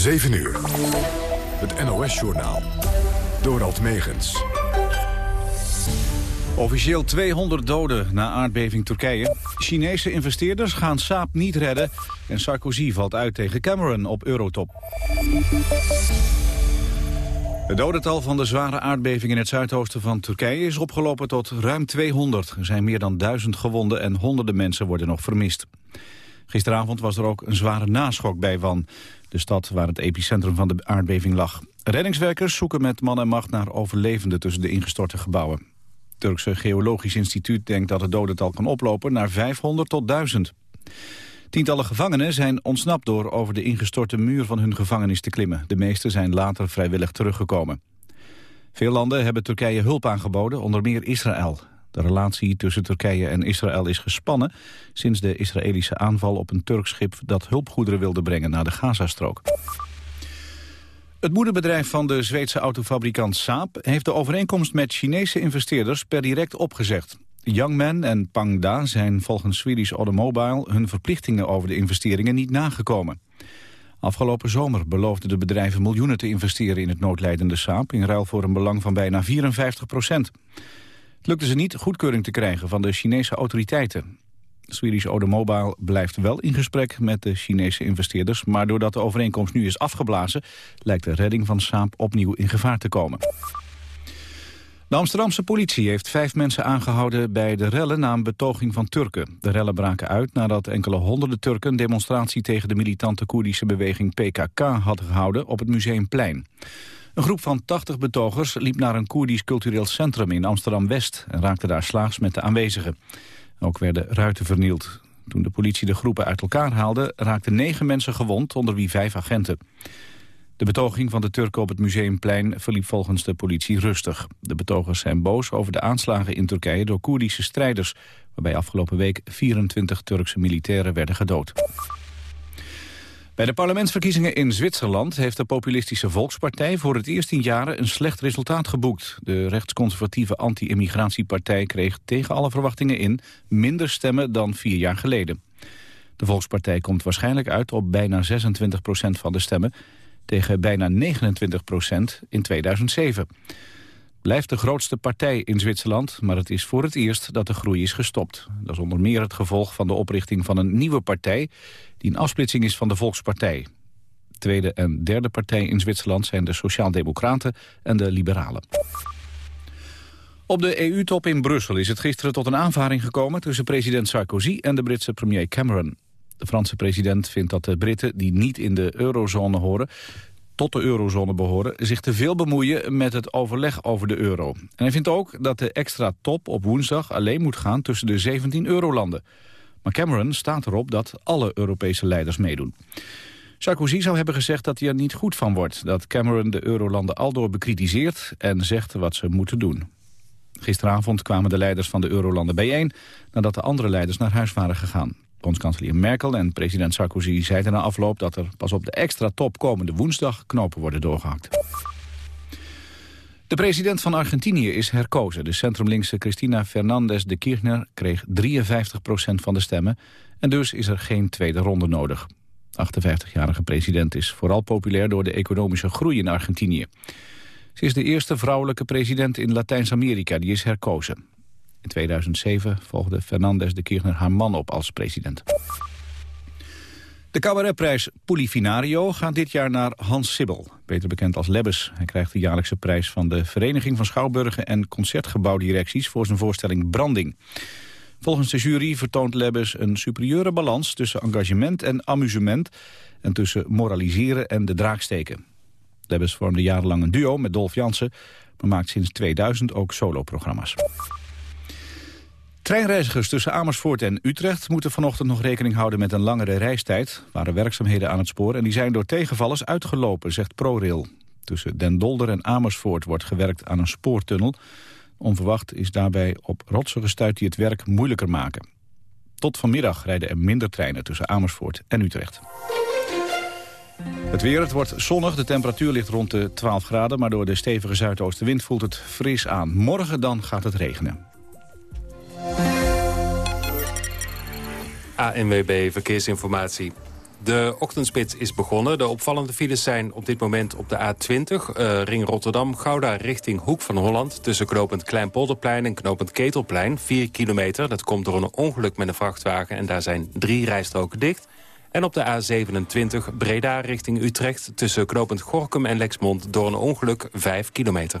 7 uur. Het NOS-journaal. Dorald Megens. Officieel 200 doden na aardbeving Turkije. Chinese investeerders gaan Saab niet redden. En Sarkozy valt uit tegen Cameron op Eurotop. Het dodental van de zware aardbeving in het zuidoosten van Turkije is opgelopen tot ruim 200. Er zijn meer dan duizend gewonden en honderden mensen worden nog vermist. Gisteravond was er ook een zware naschok bij Van, de stad waar het epicentrum van de aardbeving lag. Reddingswerkers zoeken met man en macht naar overlevenden tussen de ingestorte gebouwen. Het Turkse Geologisch Instituut denkt dat het dodental kan oplopen naar 500 tot 1000. Tientallen gevangenen zijn ontsnapt door over de ingestorte muur van hun gevangenis te klimmen. De meeste zijn later vrijwillig teruggekomen. Veel landen hebben Turkije hulp aangeboden, onder meer Israël. De relatie tussen Turkije en Israël is gespannen... sinds de Israëlische aanval op een Turks schip dat hulpgoederen wilde brengen naar de Gazastrook. Het moederbedrijf van de Zweedse autofabrikant Saab... heeft de overeenkomst met Chinese investeerders per direct opgezegd. Youngman en Pangda zijn volgens Swedish Automobile... hun verplichtingen over de investeringen niet nagekomen. Afgelopen zomer beloofden de bedrijven miljoenen te investeren... in het noodlijdende Saab... in ruil voor een belang van bijna 54 procent. Het lukte ze niet goedkeuring te krijgen van de Chinese autoriteiten. Swedish Automobile blijft wel in gesprek met de Chinese investeerders... maar doordat de overeenkomst nu is afgeblazen... lijkt de redding van Saab opnieuw in gevaar te komen. De Amsterdamse politie heeft vijf mensen aangehouden bij de rellen na een betoging van Turken. De rellen braken uit nadat enkele honderden Turken een demonstratie tegen de militante Koerdische beweging PKK hadden gehouden op het Museumplein. Een groep van 80 betogers liep naar een Koerdisch cultureel centrum in Amsterdam-West... en raakte daar slaags met de aanwezigen. Ook werden ruiten vernield. Toen de politie de groepen uit elkaar haalde... raakten negen mensen gewond, onder wie vijf agenten. De betoging van de Turken op het Museumplein verliep volgens de politie rustig. De betogers zijn boos over de aanslagen in Turkije door Koerdische strijders... waarbij afgelopen week 24 Turkse militairen werden gedood. Bij de parlementsverkiezingen in Zwitserland heeft de populistische Volkspartij voor het eerst in jaren een slecht resultaat geboekt. De rechtsconservatieve anti-immigratiepartij kreeg tegen alle verwachtingen in minder stemmen dan vier jaar geleden. De Volkspartij komt waarschijnlijk uit op bijna 26 procent van de stemmen tegen bijna 29 procent in 2007 blijft de grootste partij in Zwitserland, maar het is voor het eerst dat de groei is gestopt. Dat is onder meer het gevolg van de oprichting van een nieuwe partij... die een afsplitsing is van de Volkspartij. De tweede en derde partij in Zwitserland zijn de Sociaaldemocraten en de Liberalen. Op de EU-top in Brussel is het gisteren tot een aanvaring gekomen... tussen president Sarkozy en de Britse premier Cameron. De Franse president vindt dat de Britten die niet in de eurozone horen tot de eurozone behoren... zich te veel bemoeien met het overleg over de euro. En hij vindt ook dat de extra top op woensdag alleen moet gaan... tussen de 17 eurolanden. Maar Cameron staat erop dat alle Europese leiders meedoen. Sarkozy zou hebben gezegd dat hij er niet goed van wordt... dat Cameron de eurolanden aldoor bekritiseert en zegt wat ze moeten doen. Gisteravond kwamen de leiders van de eurolanden bijeen... nadat de andere leiders naar huis waren gegaan. Bondskanselier Merkel en president Sarkozy zeiden na afloop... dat er pas op de extra top komende woensdag knopen worden doorgehakt. De president van Argentinië is herkozen. De centrumlinkse Cristina Fernandez de Kirchner kreeg 53% van de stemmen... en dus is er geen tweede ronde nodig. De 58-jarige president is vooral populair door de economische groei in Argentinië. Ze is de eerste vrouwelijke president in Latijns-Amerika die is herkozen. In 2007 volgde Fernandez de Kirchner haar man op als president. De cabaretprijs Polifinario gaat dit jaar naar Hans Sibbel, beter bekend als Lebbes. Hij krijgt de jaarlijkse prijs van de Vereniging van Schouwburgen en Concertgebouwdirecties voor zijn voorstelling Branding. Volgens de jury vertoont Lebbes een superieure balans tussen engagement en amusement en tussen moraliseren en de draak steken. Lebbes vormde jarenlang een duo met Dolf Jansen, maar maakt sinds 2000 ook soloprogramma's. Treinreizigers tussen Amersfoort en Utrecht moeten vanochtend nog rekening houden met een langere reistijd. Waren werkzaamheden aan het spoor en die zijn door tegenvallers uitgelopen, zegt ProRail. Tussen Den Dolder en Amersfoort wordt gewerkt aan een spoortunnel. Onverwacht is daarbij op rotsen gestuurd die het werk moeilijker maken. Tot vanmiddag rijden er minder treinen tussen Amersfoort en Utrecht. Het weer, het wordt zonnig. De temperatuur ligt rond de 12 graden... maar door de stevige zuidoostenwind voelt het fris aan. Morgen dan gaat het regenen. ANWB Verkeersinformatie. De ochtendspits is begonnen. De opvallende files zijn op dit moment op de A20, uh, ring Rotterdam-Gouda richting Hoek van Holland. Tussen knopend Kleinpolderplein en knopend Ketelplein, 4 kilometer. Dat komt door een ongeluk met een vrachtwagen en daar zijn drie rijstroken dicht. En op de A27 Breda richting Utrecht tussen knopend Gorkum en Lexmond door een ongeluk 5 kilometer.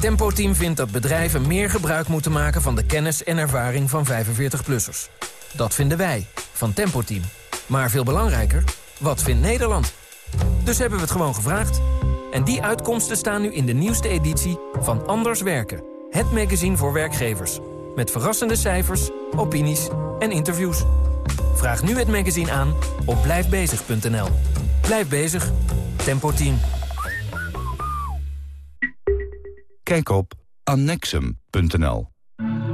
Tempo Team vindt dat bedrijven meer gebruik moeten maken... van de kennis en ervaring van 45-plussers. Dat vinden wij, van Tempo Team. Maar veel belangrijker, wat vindt Nederland? Dus hebben we het gewoon gevraagd. En die uitkomsten staan nu in de nieuwste editie van Anders Werken. Het magazine voor werkgevers. Met verrassende cijfers, opinies en interviews. Vraag nu het magazine aan op blijfbezig.nl. Blijf bezig. Tempo Team. Kijk op annexum.nl.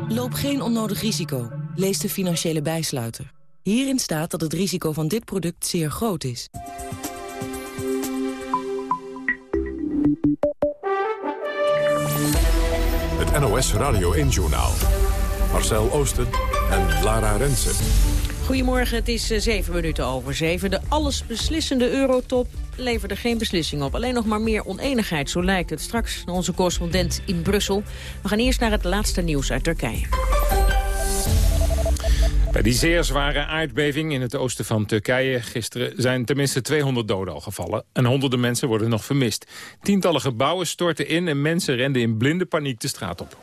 Loop geen onnodig risico. Lees de financiële bijsluiter. Hierin staat dat het risico van dit product zeer groot is. Het NOS Radio 1-journaal. Marcel Oosten en Lara Rensen. Goedemorgen, het is eh, zeven minuten over zeven. De allesbeslissende eurotop leverde geen beslissing op. Alleen nog maar meer oneenigheid, zo lijkt het. Straks naar onze correspondent in Brussel. We gaan eerst naar het laatste nieuws uit Turkije. Bij die zeer zware aardbeving in het oosten van Turkije gisteren zijn tenminste 200 doden al gevallen. En honderden mensen worden nog vermist. Tientallen gebouwen stortten in en mensen renden in blinde paniek de straat op.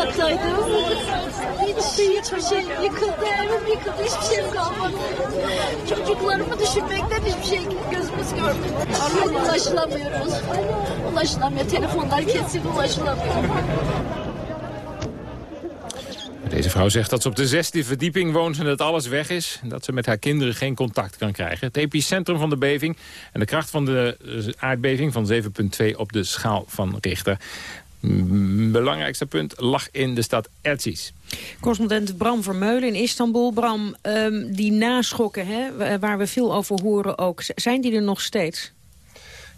Hiç, hiçbir şey yıkıldı, evim yıkıldı, hiçbir şey kalmadı. Çocuklarımı düşünmekten hiçbir şey gözümüz görmüyor. Arıyorum, ulaşılamıyoruz. Ulaşılamıyor, telefonlar kesin ulaşılamıyor. Deze vrouw zegt dat ze op de zesde verdieping woont en dat alles weg is. En dat ze met haar kinderen geen contact kan krijgen. Het epicentrum van de beving en de kracht van de aardbeving van 7,2 op de schaal van Richter belangrijkste punt lag in de stad Erzies. Correspondent Bram Vermeulen in Istanbul. Bram, um, die naschokken hè, waar we veel over horen ook, zijn die er nog steeds?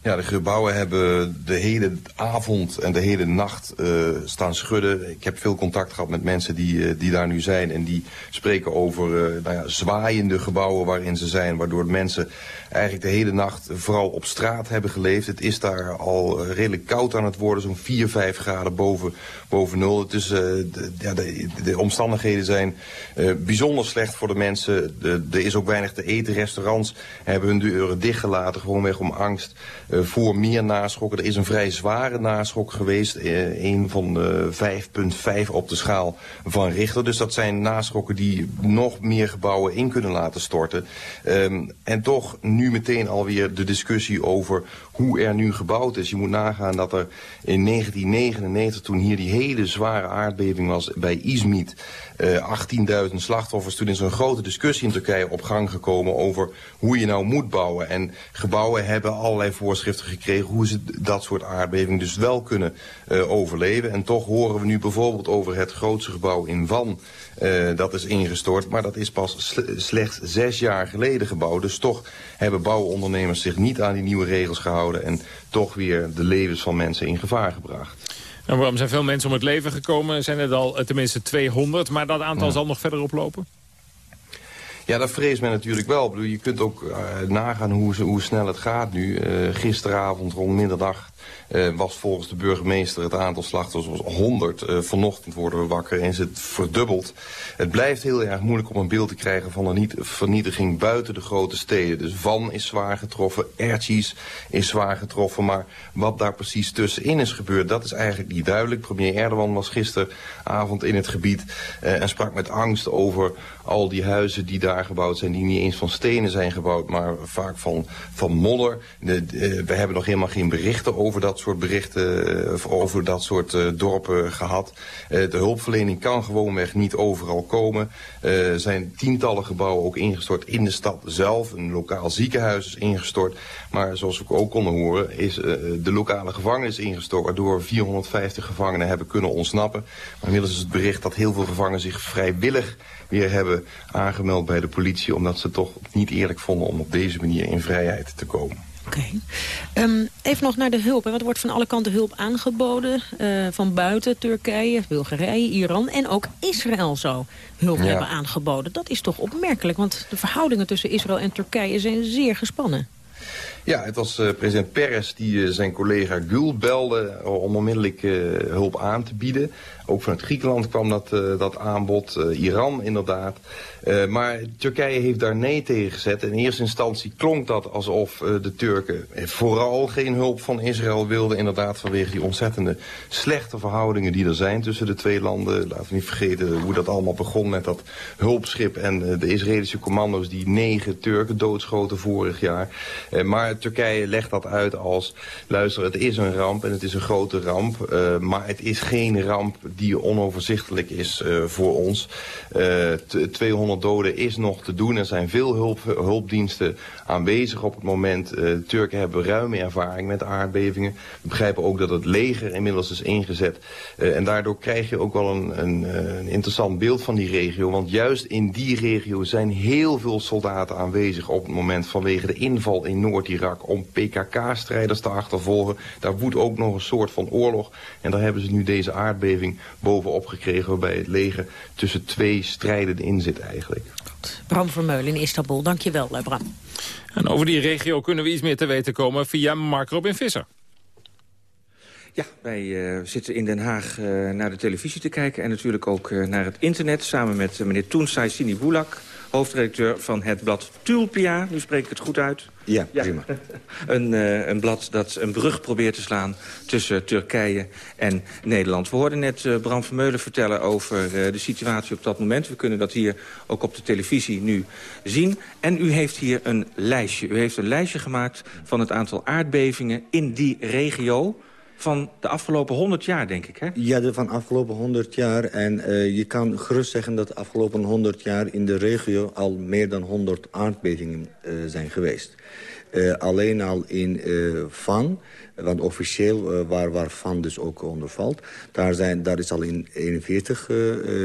Ja, de gebouwen hebben de hele avond en de hele nacht uh, staan schudden. Ik heb veel contact gehad met mensen die, uh, die daar nu zijn. En die spreken over uh, nou ja, zwaaiende gebouwen waarin ze zijn. Waardoor mensen eigenlijk de hele nacht vooral op straat hebben geleefd. Het is daar al redelijk koud aan het worden. Zo'n 4, 5 graden boven, boven nul. Het is, de, ja, de, de, omstandigheden zijn bijzonder slecht voor de mensen. Er is ook weinig te eten. Restaurants hebben hun deuren dichtgelaten. Gewoonweg om angst. Eh, voor meer naschokken. Er is een vrij zware naschok geweest. Een van de 5,5 op de schaal van Richter. Dus dat zijn naschokken die nog meer gebouwen in kunnen laten storten. Um, en toch nu meteen alweer de discussie over hoe er nu gebouwd is. Je moet nagaan dat er in 1999, toen hier die hele zware aardbeving was bij Izmit... Uh, eh, 18.000 slachtoffers. Toen is een grote discussie in Turkije op gang gekomen over hoe je nou moet bouwen. En gebouwen hebben allerlei voorschriften gekregen hoe ze dat soort aardbevingen dus wel kunnen uh, overleven. En toch horen we nu bijvoorbeeld over het grootste gebouw in Van... Uh, dat is ingestort, maar dat is pas slechts zes jaar geleden gebouwd. Dus toch hebben bouwondernemers zich niet aan die nieuwe regels gehouden... en toch weer de levens van mensen in gevaar gebracht. En waarom zijn veel mensen om het leven gekomen? Zijn er al tenminste 200, maar dat aantal zal nog verder oplopen? Ja, dat vreest men natuurlijk wel. je kunt ook uh, nagaan hoe, hoe, snel het gaat nu. Uh, gisteravond rond middernacht was volgens de burgemeester het aantal slachtoffers was 100. vanochtend worden we wakker en is het verdubbeld. Het blijft heel erg moeilijk om een beeld te krijgen van een vernietiging buiten de grote steden. Dus Van is zwaar getroffen, Erchis is zwaar getroffen. Maar wat daar precies tussenin is gebeurd, dat is eigenlijk niet duidelijk. Premier Erdogan was gisteravond in het gebied en sprak met angst over al die huizen die daar gebouwd zijn... die niet eens van stenen zijn gebouwd, maar vaak van, van modder. De, we hebben nog helemaal geen berichten over dat soort berichten... of over dat soort uh, dorpen gehad. Uh, de hulpverlening kan gewoonweg niet overal komen. Er zijn tientallen gebouwen ook ingestort in de stad zelf. Een lokaal ziekenhuis is ingestort. Maar zoals we ook konden horen, is de lokale gevangenis ingestort... waardoor 450 gevangenen hebben kunnen ontsnappen. Maar inmiddels is het bericht dat heel veel gevangenen zich vrijwillig weer hebben aangemeld bij de politie... omdat ze toch niet eerlijk vonden om op deze manier in vrijheid te komen. Oké. Okay. Um, even nog naar de hulp. Wat wordt van alle kanten hulp aangeboden? Uh, van buiten, Turkije, Bulgarije, Iran en ook Israël zou hulp ja. hebben aangeboden. Dat is toch opmerkelijk, want de verhoudingen tussen Israël en Turkije zijn zeer gespannen. Ja, het was uh, president Peres die uh, zijn collega Gül belde om onmiddellijk hulp aan te bieden. Ook vanuit Griekenland kwam dat, dat aanbod, Iran inderdaad. maar Turkije heeft daar nee tegen gezet. In eerste instantie klonk dat alsof de Turken vooral geen hulp van Israël wilden. Inderdaad vanwege die ontzettende slechte verhoudingen die er zijn tussen de twee landen. Laten we niet vergeten hoe dat allemaal begon met dat hulpschip en de Israëlische commando's die negen Turken doodschoten vorig jaar. maar Turkije legt dat uit als, luister, het is een ramp en het is een grote ramp. Maar het is geen ramp die onoverzichtelijk is uh, voor ons. Uh, 200 doden is nog te doen. Er zijn veel hulp, hulpdiensten aanwezig op het moment. de Turken hebben ruime ervaring met aardbevingen. We begrijpen ook dat het leger inmiddels is ingezet. en daardoor krijg je ook wel een, een, een interessant beeld van die regio. Want juist in die regio zijn heel veel soldaten aanwezig op het moment vanwege de inval in Noord-Irak om PKK-strijders te achtervolgen. Daar woedt ook nog een soort van oorlog. En daar hebben ze nu deze aardbeving bovenop gekregen... waarbij het leger tussen twee strijden in zit eigenlijk. Bram Vermeulen in Istanbul. Dankjewel, eh, Bram. En over die regio kunnen we iets meer te weten komen via Mark Robin Visser. Ja, wij uh, zitten in Den Haag uh, naar de televisie te kijken... en natuurlijk ook uh, naar het internet, samen met meneer Toensai Sinibulak hoofdredacteur van het blad Tulpia. Nu spreek ik het goed uit. Ja, prima. een, uh, een blad dat een brug probeert te slaan tussen Turkije en Nederland. We hoorden net uh, Bram Vermeulen vertellen over uh, de situatie op dat moment. We kunnen dat hier ook op de televisie nu zien. En u heeft hier een lijstje. U heeft een lijstje gemaakt van het aantal aardbevingen in die regio van de afgelopen 100 jaar, denk ik, hè? Ja, de van afgelopen 100 jaar. En uh, je kan gerust zeggen dat de afgelopen 100 jaar in de regio... al meer dan 100 aardbevingen uh, zijn geweest. Uh, alleen al in Van, want officieel waar, waar Van dus ook onder valt... daar, zijn, daar is al in 41,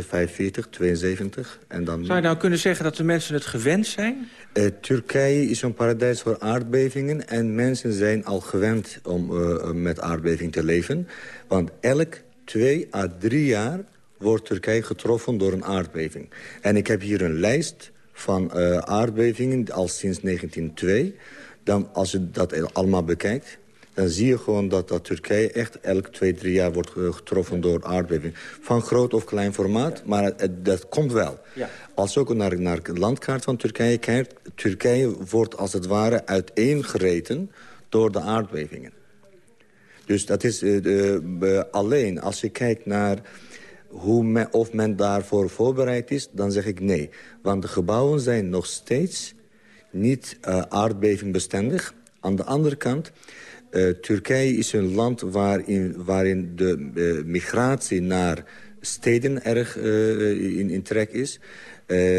45, 72. En dan... Zou je nou kunnen zeggen dat de mensen het gewend zijn? Uh, Turkije is een paradijs voor aardbevingen... en mensen zijn al gewend om uh, met aardbeving te leven. Want elk twee à drie jaar wordt Turkije getroffen door een aardbeving. En ik heb hier een lijst van aardbevingen al sinds 1902. Dan, als je dat allemaal bekijkt dan zie je gewoon dat, dat Turkije echt elk twee, drie jaar wordt getroffen door aardbeving. Van groot of klein formaat, maar het, dat komt wel. Ja. Als je ook naar, naar de landkaart van Turkije kijkt... Turkije wordt als het ware uiteengereten door de aardbevingen. Dus dat is uh, uh, alleen als je kijkt naar hoe men, of men daarvoor voorbereid is... dan zeg ik nee. Want de gebouwen zijn nog steeds niet uh, aardbevingbestendig. Aan de andere kant uh, Turkije is een land waarin, waarin de uh, migratie naar steden erg uh, in, in trek is.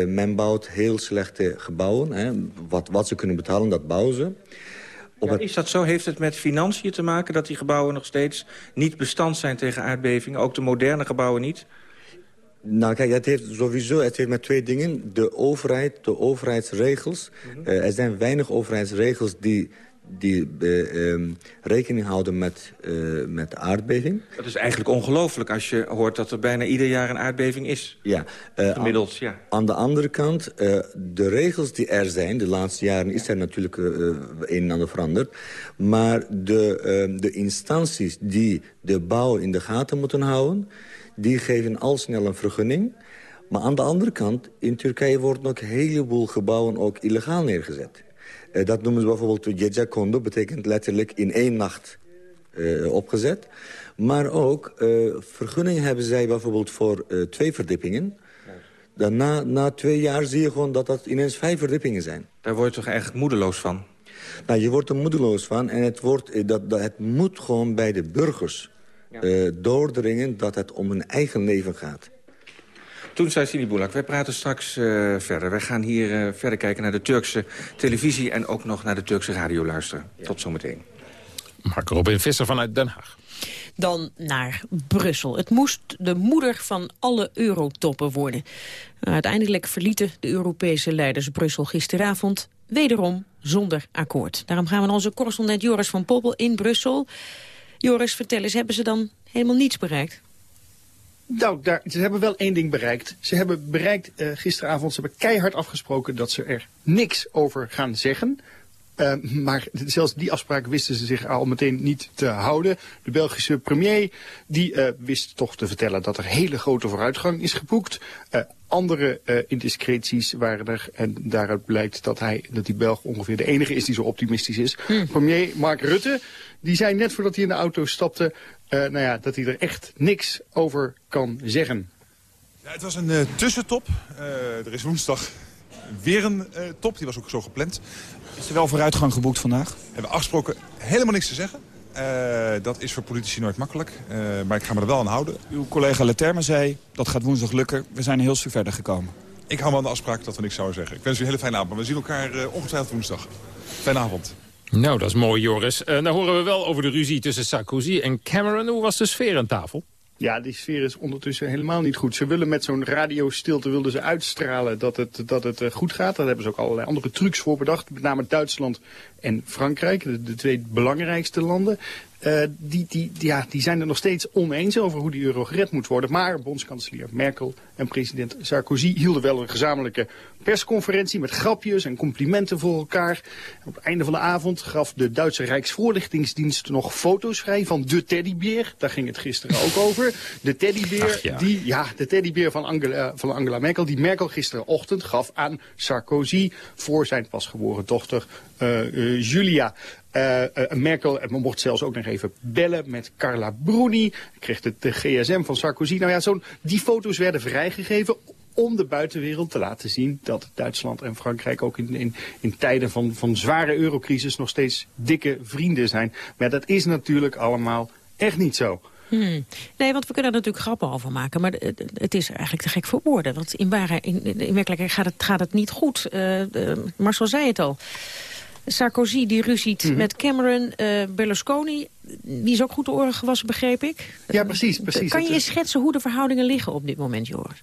men bouwt heel slechte gebouwen. Hè. Wat, wat ze kunnen betalen, dat bouwen ze. Ja, is dat zo? Heeft het met financiën te maken dat die gebouwen nog steeds niet bestand zijn tegen aardbevingen? Ook de moderne gebouwen niet? Nou kijk, het heeft sowieso het heeft met twee dingen. De overheid, de overheidsregels. Mm -hmm. uh, er zijn weinig overheidsregels die die uh, um, rekening houden met, uh, met aardbeving. Dat is eigenlijk ongelooflijk als je hoort dat er bijna ieder jaar een aardbeving is. Ja. Uh, Gemiddeld, ja. Aan de andere kant, de regels die er zijn... de laatste jaren is er natuurlijk een en ander veranderd... maar de, ehm, de instanties die de bouw in de gaten moeten houden... die geven al snel een vergunning... Maar aan de andere kant, in Turkije worden ook een heleboel gebouwen ook illegaal neergezet. Uh, dat noemen ze bijvoorbeeld Gece Kondo, betekent letterlijk in één nacht uh, opgezet. Maar ook uh, vergunningen hebben zij bijvoorbeeld voor twee verdiepingen. Daarna, na twee jaar zie je gewoon dat dat ineens vijf verdiepingen zijn. Daar word je toch echt moedeloos van? Nou, je wordt er moedeloos van en het, wordt, dat, dat, het moet gewoon bij de burgers ja. doordringen dat het om hun eigen leven gaat. Toen zei Sini Boulak, wij praten straks uh, verder. Wij gaan hier uh, verder kijken naar de Turkse televisie... en ook nog naar de Turkse radio luisteren. Ja. Tot zometeen. Mark Robin Visser vanuit Den Haag. Dan naar Brussel. Het moest de moeder van alle eurotoppen worden. Uiteindelijk verlieten de Europese leiders Brussel gisteravond... wederom zonder akkoord. Daarom gaan we naar onze correspondent Joris van Poppel in Brussel. Joris, vertel eens, hebben ze dan helemaal niets bereikt? Nou, ze hebben wel één ding bereikt. Ze hebben bereikt uh, gisteravond, ze hebben keihard afgesproken dat ze er niks over gaan zeggen. Uh, maar zelfs die afspraak wisten ze zich al meteen niet te houden. De Belgische premier die uh, wist toch te vertellen dat er hele grote vooruitgang is geboekt. Uh, andere indiscreties waren er en daaruit blijkt dat, hij, dat die Belg ongeveer de enige is die zo optimistisch is. Hmm. Premier Mark Rutte die zei net voordat hij in de auto stapte nou ja, dat hij er echt niks over kan zeggen. Ja, het was een tussentop. er is woensdag weer een top, die was ook zo gepland. Is er wel vooruitgang geboekt vandaag? We hebben afgesproken helemaal niks te zeggen. Uh, dat is voor politici nooit makkelijk, uh, maar ik ga me er wel aan houden. Uw collega Leterme zei, dat gaat woensdag lukken. We zijn heel stuk verder gekomen. Ik hou me aan de afspraak dat we niks zouden zeggen. Ik wens u een hele fijne avond. We zien elkaar uh, ongetwijfeld woensdag. Fijne avond. Nou, dat is mooi, Joris. Nou horen we wel over de ruzie tussen Sarkozy en Cameron. Hoe was de sfeer aan tafel? Ja, die sfeer is ondertussen helemaal niet goed. Ze willen met zo'n radiostilte wilden ze uitstralen dat het, dat het eh, goed gaat. Daar hebben ze ook allerlei andere trucs voor bedacht. Met name Duitsland en Frankrijk, de, de twee belangrijkste landen. Uh, die, die, ja, die zijn er nog steeds oneens over hoe die euro gered moet worden. Maar bondskanselier Merkel en president Sarkozy hielden wel een gezamenlijke persconferentie met grapjes en complimenten voor elkaar. Op het einde van de avond gaf de Duitse Rijksvoorlichtingsdienst nog foto's vrij van de teddybeer. Daar ging het gisteren ook over. De teddybeer, ja. Die, ja, de teddybeer van Angela, van Angela Merkel, die Merkel gisterenochtend gaf aan Sarkozy voor zijn pasgeboren dochter uh, uh, Julia. Uh, uh, Merkel mocht zelfs ook nog even bellen met Carla Bruni. Kreeg de, de gsm van Sarkozy. Nou ja, die foto's werden vrijgegeven om de buitenwereld te laten zien dat Duitsland en Frankrijk ook in, in, in tijden van, van zware eurocrisis nog steeds dikke vrienden zijn. Maar dat is natuurlijk allemaal echt niet zo. Hmm. Nee, want we kunnen er natuurlijk grappen over maken. Maar het is eigenlijk te gek voor woorden. Want in, waarheid, in, in werkelijkheid gaat het, gaat het niet goed. Uh, uh, Marcel zei het al. Sarkozy die ruziet mm -hmm. met Cameron, uh, Berlusconi. Die is ook goed de oren gewassen, begreep ik. Ja, precies. precies. Kan je eens schetsen hoe de verhoudingen liggen op dit moment, Joris?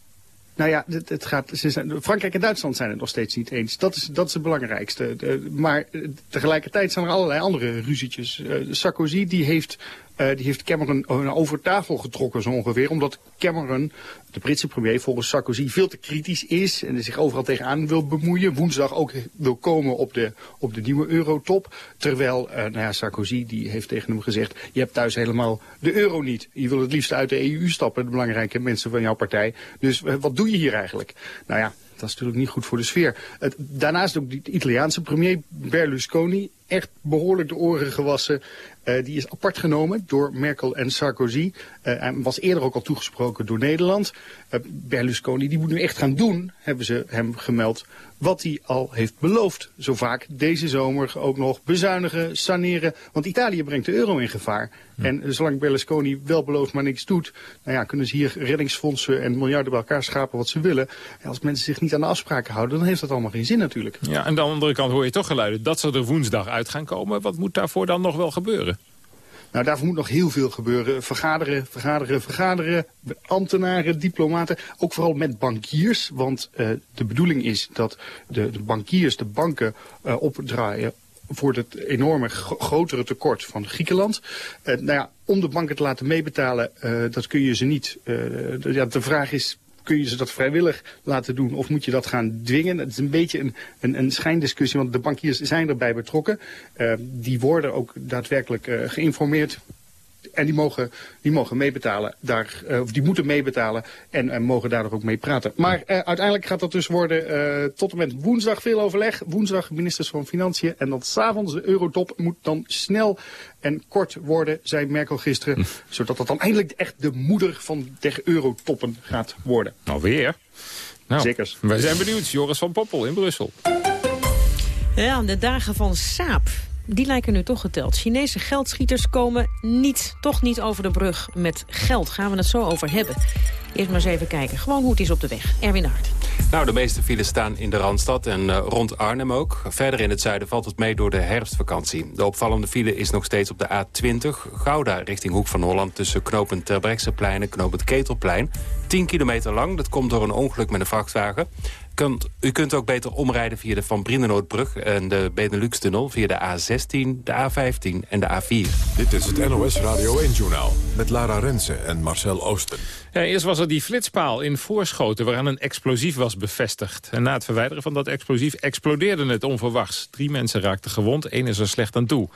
Nou ja, het, het gaat, ze zijn, Frankrijk en Duitsland zijn het nog steeds niet eens. Dat is, dat is het belangrijkste. De, maar tegelijkertijd zijn er allerlei andere ruzietjes. Uh, Sarkozy die heeft uh, die heeft Cameron over tafel getrokken zo ongeveer. Omdat Cameron, de Britse premier, volgens Sarkozy veel te kritisch is. En er zich overal tegenaan wil bemoeien. Woensdag ook wil komen op de, op de nieuwe eurotop. Terwijl uh, nou ja, Sarkozy die heeft tegen hem gezegd... je hebt thuis helemaal de euro niet. Je wil het liefst uit de EU stappen, de belangrijke mensen van jouw partij. Dus wat doe je hier eigenlijk? Nou ja, dat is natuurlijk niet goed voor de sfeer. Daarnaast ook de Italiaanse premier Berlusconi echt behoorlijk de oren gewassen. Uh, die is apart genomen door Merkel en Sarkozy. Uh, en was eerder ook al toegesproken door Nederland. Uh, Berlusconi die moet nu echt gaan doen, hebben ze hem gemeld, wat hij al heeft beloofd. Zo vaak deze zomer ook nog bezuinigen, saneren. Want Italië brengt de euro in gevaar. Hm. En zolang Berlusconi wel belooft maar niks doet... Nou ja, kunnen ze hier reddingsfondsen en miljarden bij elkaar schapen wat ze willen. En als mensen zich niet aan de afspraken houden, dan heeft dat allemaal geen zin natuurlijk. Ja, en aan de andere kant hoor je toch geluiden dat ze er woensdag uit gaan komen. Wat moet daarvoor dan nog wel gebeuren? Nou, daarvoor moet nog heel veel gebeuren. Vergaderen, vergaderen, vergaderen. Ambtenaren, diplomaten. Ook vooral met bankiers. Want uh, de bedoeling is dat de, de bankiers de banken uh, opdraaien voor het enorme grotere tekort van Griekenland. Uh, nou ja, om de banken te laten meebetalen, uh, dat kun je ze niet. Ja, de vraag is, kun je ze dat vrijwillig laten doen of moet je dat gaan dwingen? Het is een beetje een, een, een schijndiscussie, want de bankiers zijn erbij betrokken. die worden ook daadwerkelijk geïnformeerd en die mogen, die mogen meebetalen, daar, uh, of die moeten meebetalen en uh, mogen daar ook mee praten. Maar uh, uiteindelijk gaat dat dus worden tot en met woensdag veel overleg. Woensdag ministers van Financiën en dan s'avonds de eurotop moet dan snel en kort worden, zei Merkel gisteren. Hm. Zodat dat dan eindelijk echt de moeder van de eurotoppen gaat worden. Alweer? Nou, Zeker. Wij zijn benieuwd. Joris van Poppel in Brussel. Ja, de dagen van Saap die lijken nu toch geteld. Chinese geldschieters komen niet, toch niet over de brug met geld. Gaan we het zo over hebben. Eerst maar eens even kijken. Gewoon hoe het is op de weg. Erwin Hart. Nou, de meeste files staan in de Randstad en uh, rond Arnhem ook. Verder in het zuiden valt het mee door de herfstvakantie. De opvallende file is nog steeds op de A20. Gouda richting Hoek van Holland tussen knooppunt Terbrechtseplein en knooppunt Ketelplein. 10 kilometer lang. Dat komt door een ongeluk met een vrachtwagen kunt, u kunt ook beter omrijden via de Van Brienenoordbrug en de Benelux-tunnel... via de A16, de A15 en de A4. Dit is het NOS Radio 1-journaal met Lara Rensen en Marcel Oosten. Ja, eerst was er die flitspaal in Voorschoten waaraan een explosief was bevestigd. En na het verwijderen van dat explosief explodeerde het onverwachts. Drie mensen raakten gewond, één is er slecht aan toe.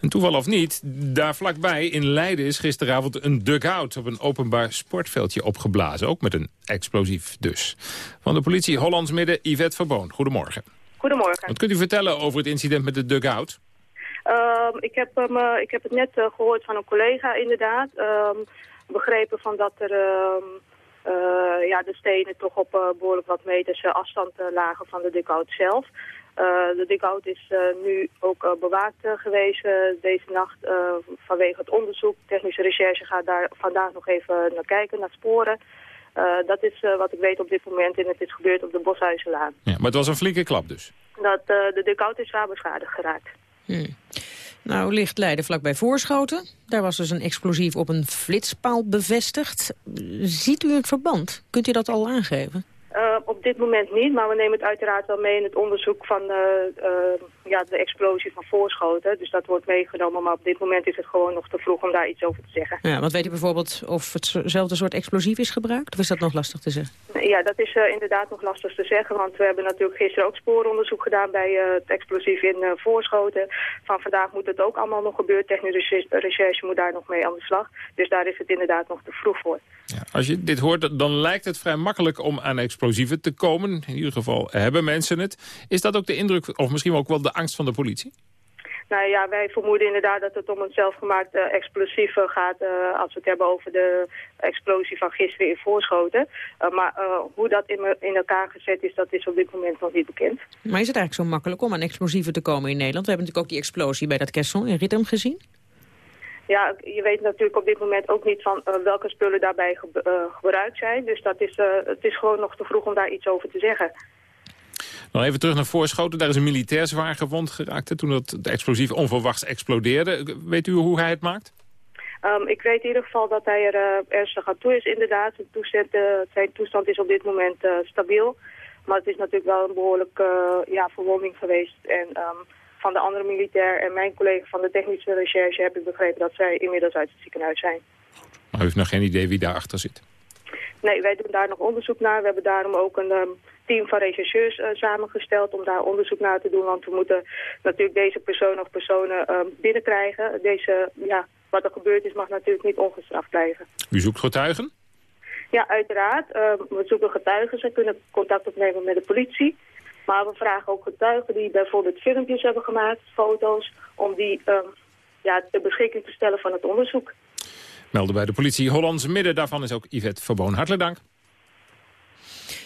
En toeval of niet, daar vlakbij in Leiden is gisteravond een dugout op een openbaar sportveldje opgeblazen. Ook met een explosief dus. Van de politie Hollands Midden, Yvette Verboon. Goedemorgen. Goedemorgen. Wat kunt u vertellen over het incident met de dugout? Uh, ik, heb, um, ik heb het net uh, gehoord van een collega inderdaad. Uh, begrepen van dat er uh, ja, de stenen toch op behoorlijk wat meters afstand lagen van de dugout zelf. Uh, de dikhout is uh, nu ook uh, bewaakt geweest deze nacht vanwege het onderzoek. Technische recherche gaat daar vandaag nog even naar kijken, naar sporen. dat is wat ik weet op dit moment en het is gebeurd op de Boshuizenlaan. Ja, maar het was een flinke klap dus? Dat, de dikhout is zwaar beschadigd geraakt. Hmm. Nou ligt Leiden vlakbij Voorschoten. Daar was dus een explosief op een flitspaal bevestigd. Ziet u het verband? Kunt u dat al aangeven? Uh, op dit moment niet, maar we nemen het uiteraard wel mee in het onderzoek van uh, uh, ja, de explosie van Voorschoten. Dus dat wordt meegenomen, maar op dit moment is het gewoon nog te vroeg om daar iets over te zeggen. Ja, wat weet u bijvoorbeeld of hetzelfde soort explosief is gebruikt? Of is dat nog lastig te zeggen? Ja, dat is inderdaad nog lastig te zeggen, want we hebben natuurlijk gisteren ook spooronderzoek gedaan bij het explosief in Voorschoten. Van vandaag moet het ook allemaal nog gebeuren, technische recherche moet daar nog mee aan de slag. Dus daar is het inderdaad nog te vroeg voor. Ja, als je dit hoort, dan lijkt het vrij makkelijk om aan explosieven te komen. In ieder geval hebben mensen het. Is dat ook de indruk, of misschien ook wel de angst van de politie? Nou ja, wij vermoeden inderdaad dat het om een zelfgemaakt uh, explosief gaat... Uh, als we het hebben over de explosie van gisteren in Voorschoten. Uh, maar hoe dat in, in, elkaar gezet is, dat is op dit moment nog niet bekend. Maar is het eigenlijk zo makkelijk om aan explosieven te komen in Nederland? We hebben natuurlijk ook die explosie bij dat Kesson in Ritthem gezien. Ja, je weet natuurlijk op dit moment ook niet van uh, welke spullen daarbij ge uh, gebruikt zijn. Dus dat is, uh, het is gewoon nog te vroeg om daar iets over te zeggen. Nog even terug naar Voorschoten. Daar is een militair zwaar gewond geraakt toen het, het explosief onverwachts explodeerde. Weet u hoe hij het maakt? Um, ik weet in ieder geval dat hij er ernstig aan toe is inderdaad. Zijn toestand, zijn toestand is op dit moment stabiel. Maar het is natuurlijk wel een behoorlijke ja, verwonding geweest. En... Um, van de andere militair en mijn collega van de technische recherche heb ik begrepen dat zij inmiddels uit het ziekenhuis zijn. Maar u heeft nog geen idee wie daarachter zit? Nee, wij doen daar nog onderzoek naar. We hebben daarom ook een um, team van rechercheurs uh, samengesteld om daar onderzoek naar te doen. Want we moeten natuurlijk deze persoon of personen um, binnenkrijgen. Deze, ja, wat er gebeurd is mag natuurlijk niet ongestraft blijven. U zoekt getuigen? Ja, uiteraard. Uh, we zoeken getuigen. Ze kunnen contact opnemen met de politie. Maar we vragen ook getuigen die bijvoorbeeld filmpjes hebben gemaakt, foto's, om die um, ja, ter beschikking te stellen van het onderzoek. Melden bij de politie Hollandse Midden. Daarvan is ook Yvette Verboon. Hartelijk dank.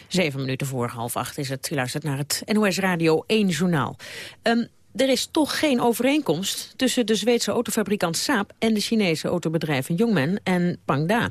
Zeven minuten voor half acht is het. U luistert naar het NOS Radio 1 Journaal. Um, er is toch geen overeenkomst tussen de Zweedse autofabrikant Saab... en de Chinese autobedrijven Yongmen en Pangda.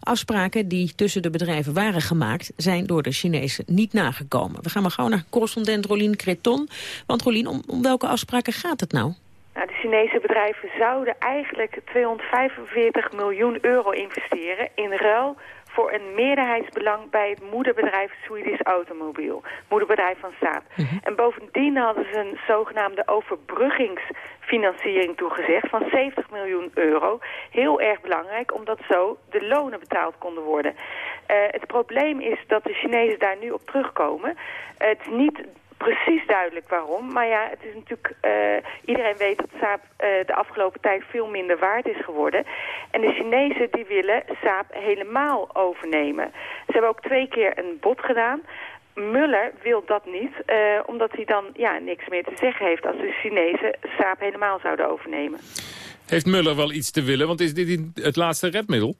Afspraken die tussen de bedrijven waren gemaakt... zijn door de Chinezen niet nagekomen. We gaan maar gauw naar correspondent Rolien Creton. Want Rolien, om, om welke afspraken gaat het nou? Nou, de Chinese bedrijven zouden eigenlijk 245 miljoen euro investeren... in ruil voor een meerderheidsbelang bij het moederbedrijf Swedish Automobiel. Moederbedrijf van Saab. En bovendien hadden ze een zogenaamde overbruggingsfinanciering toegezegd van 70 miljoen euro. Heel erg belangrijk, omdat zo de lonen betaald konden worden. Eh, het probleem is dat de Chinezen daar nu op terugkomen. het is niet precies duidelijk waarom. Maar ja, het is natuurlijk... Uh, iedereen weet dat Saab uh, de afgelopen tijd veel minder waard is geworden. En de Chinezen die willen Saab helemaal overnemen. Ze hebben ook twee keer een bod gedaan. Muller wil dat niet, uh, omdat hij dan ja, niks meer te zeggen heeft... als de Chinezen Saab helemaal zouden overnemen. Heeft Muller wel iets te willen? Want is dit het laatste redmiddel?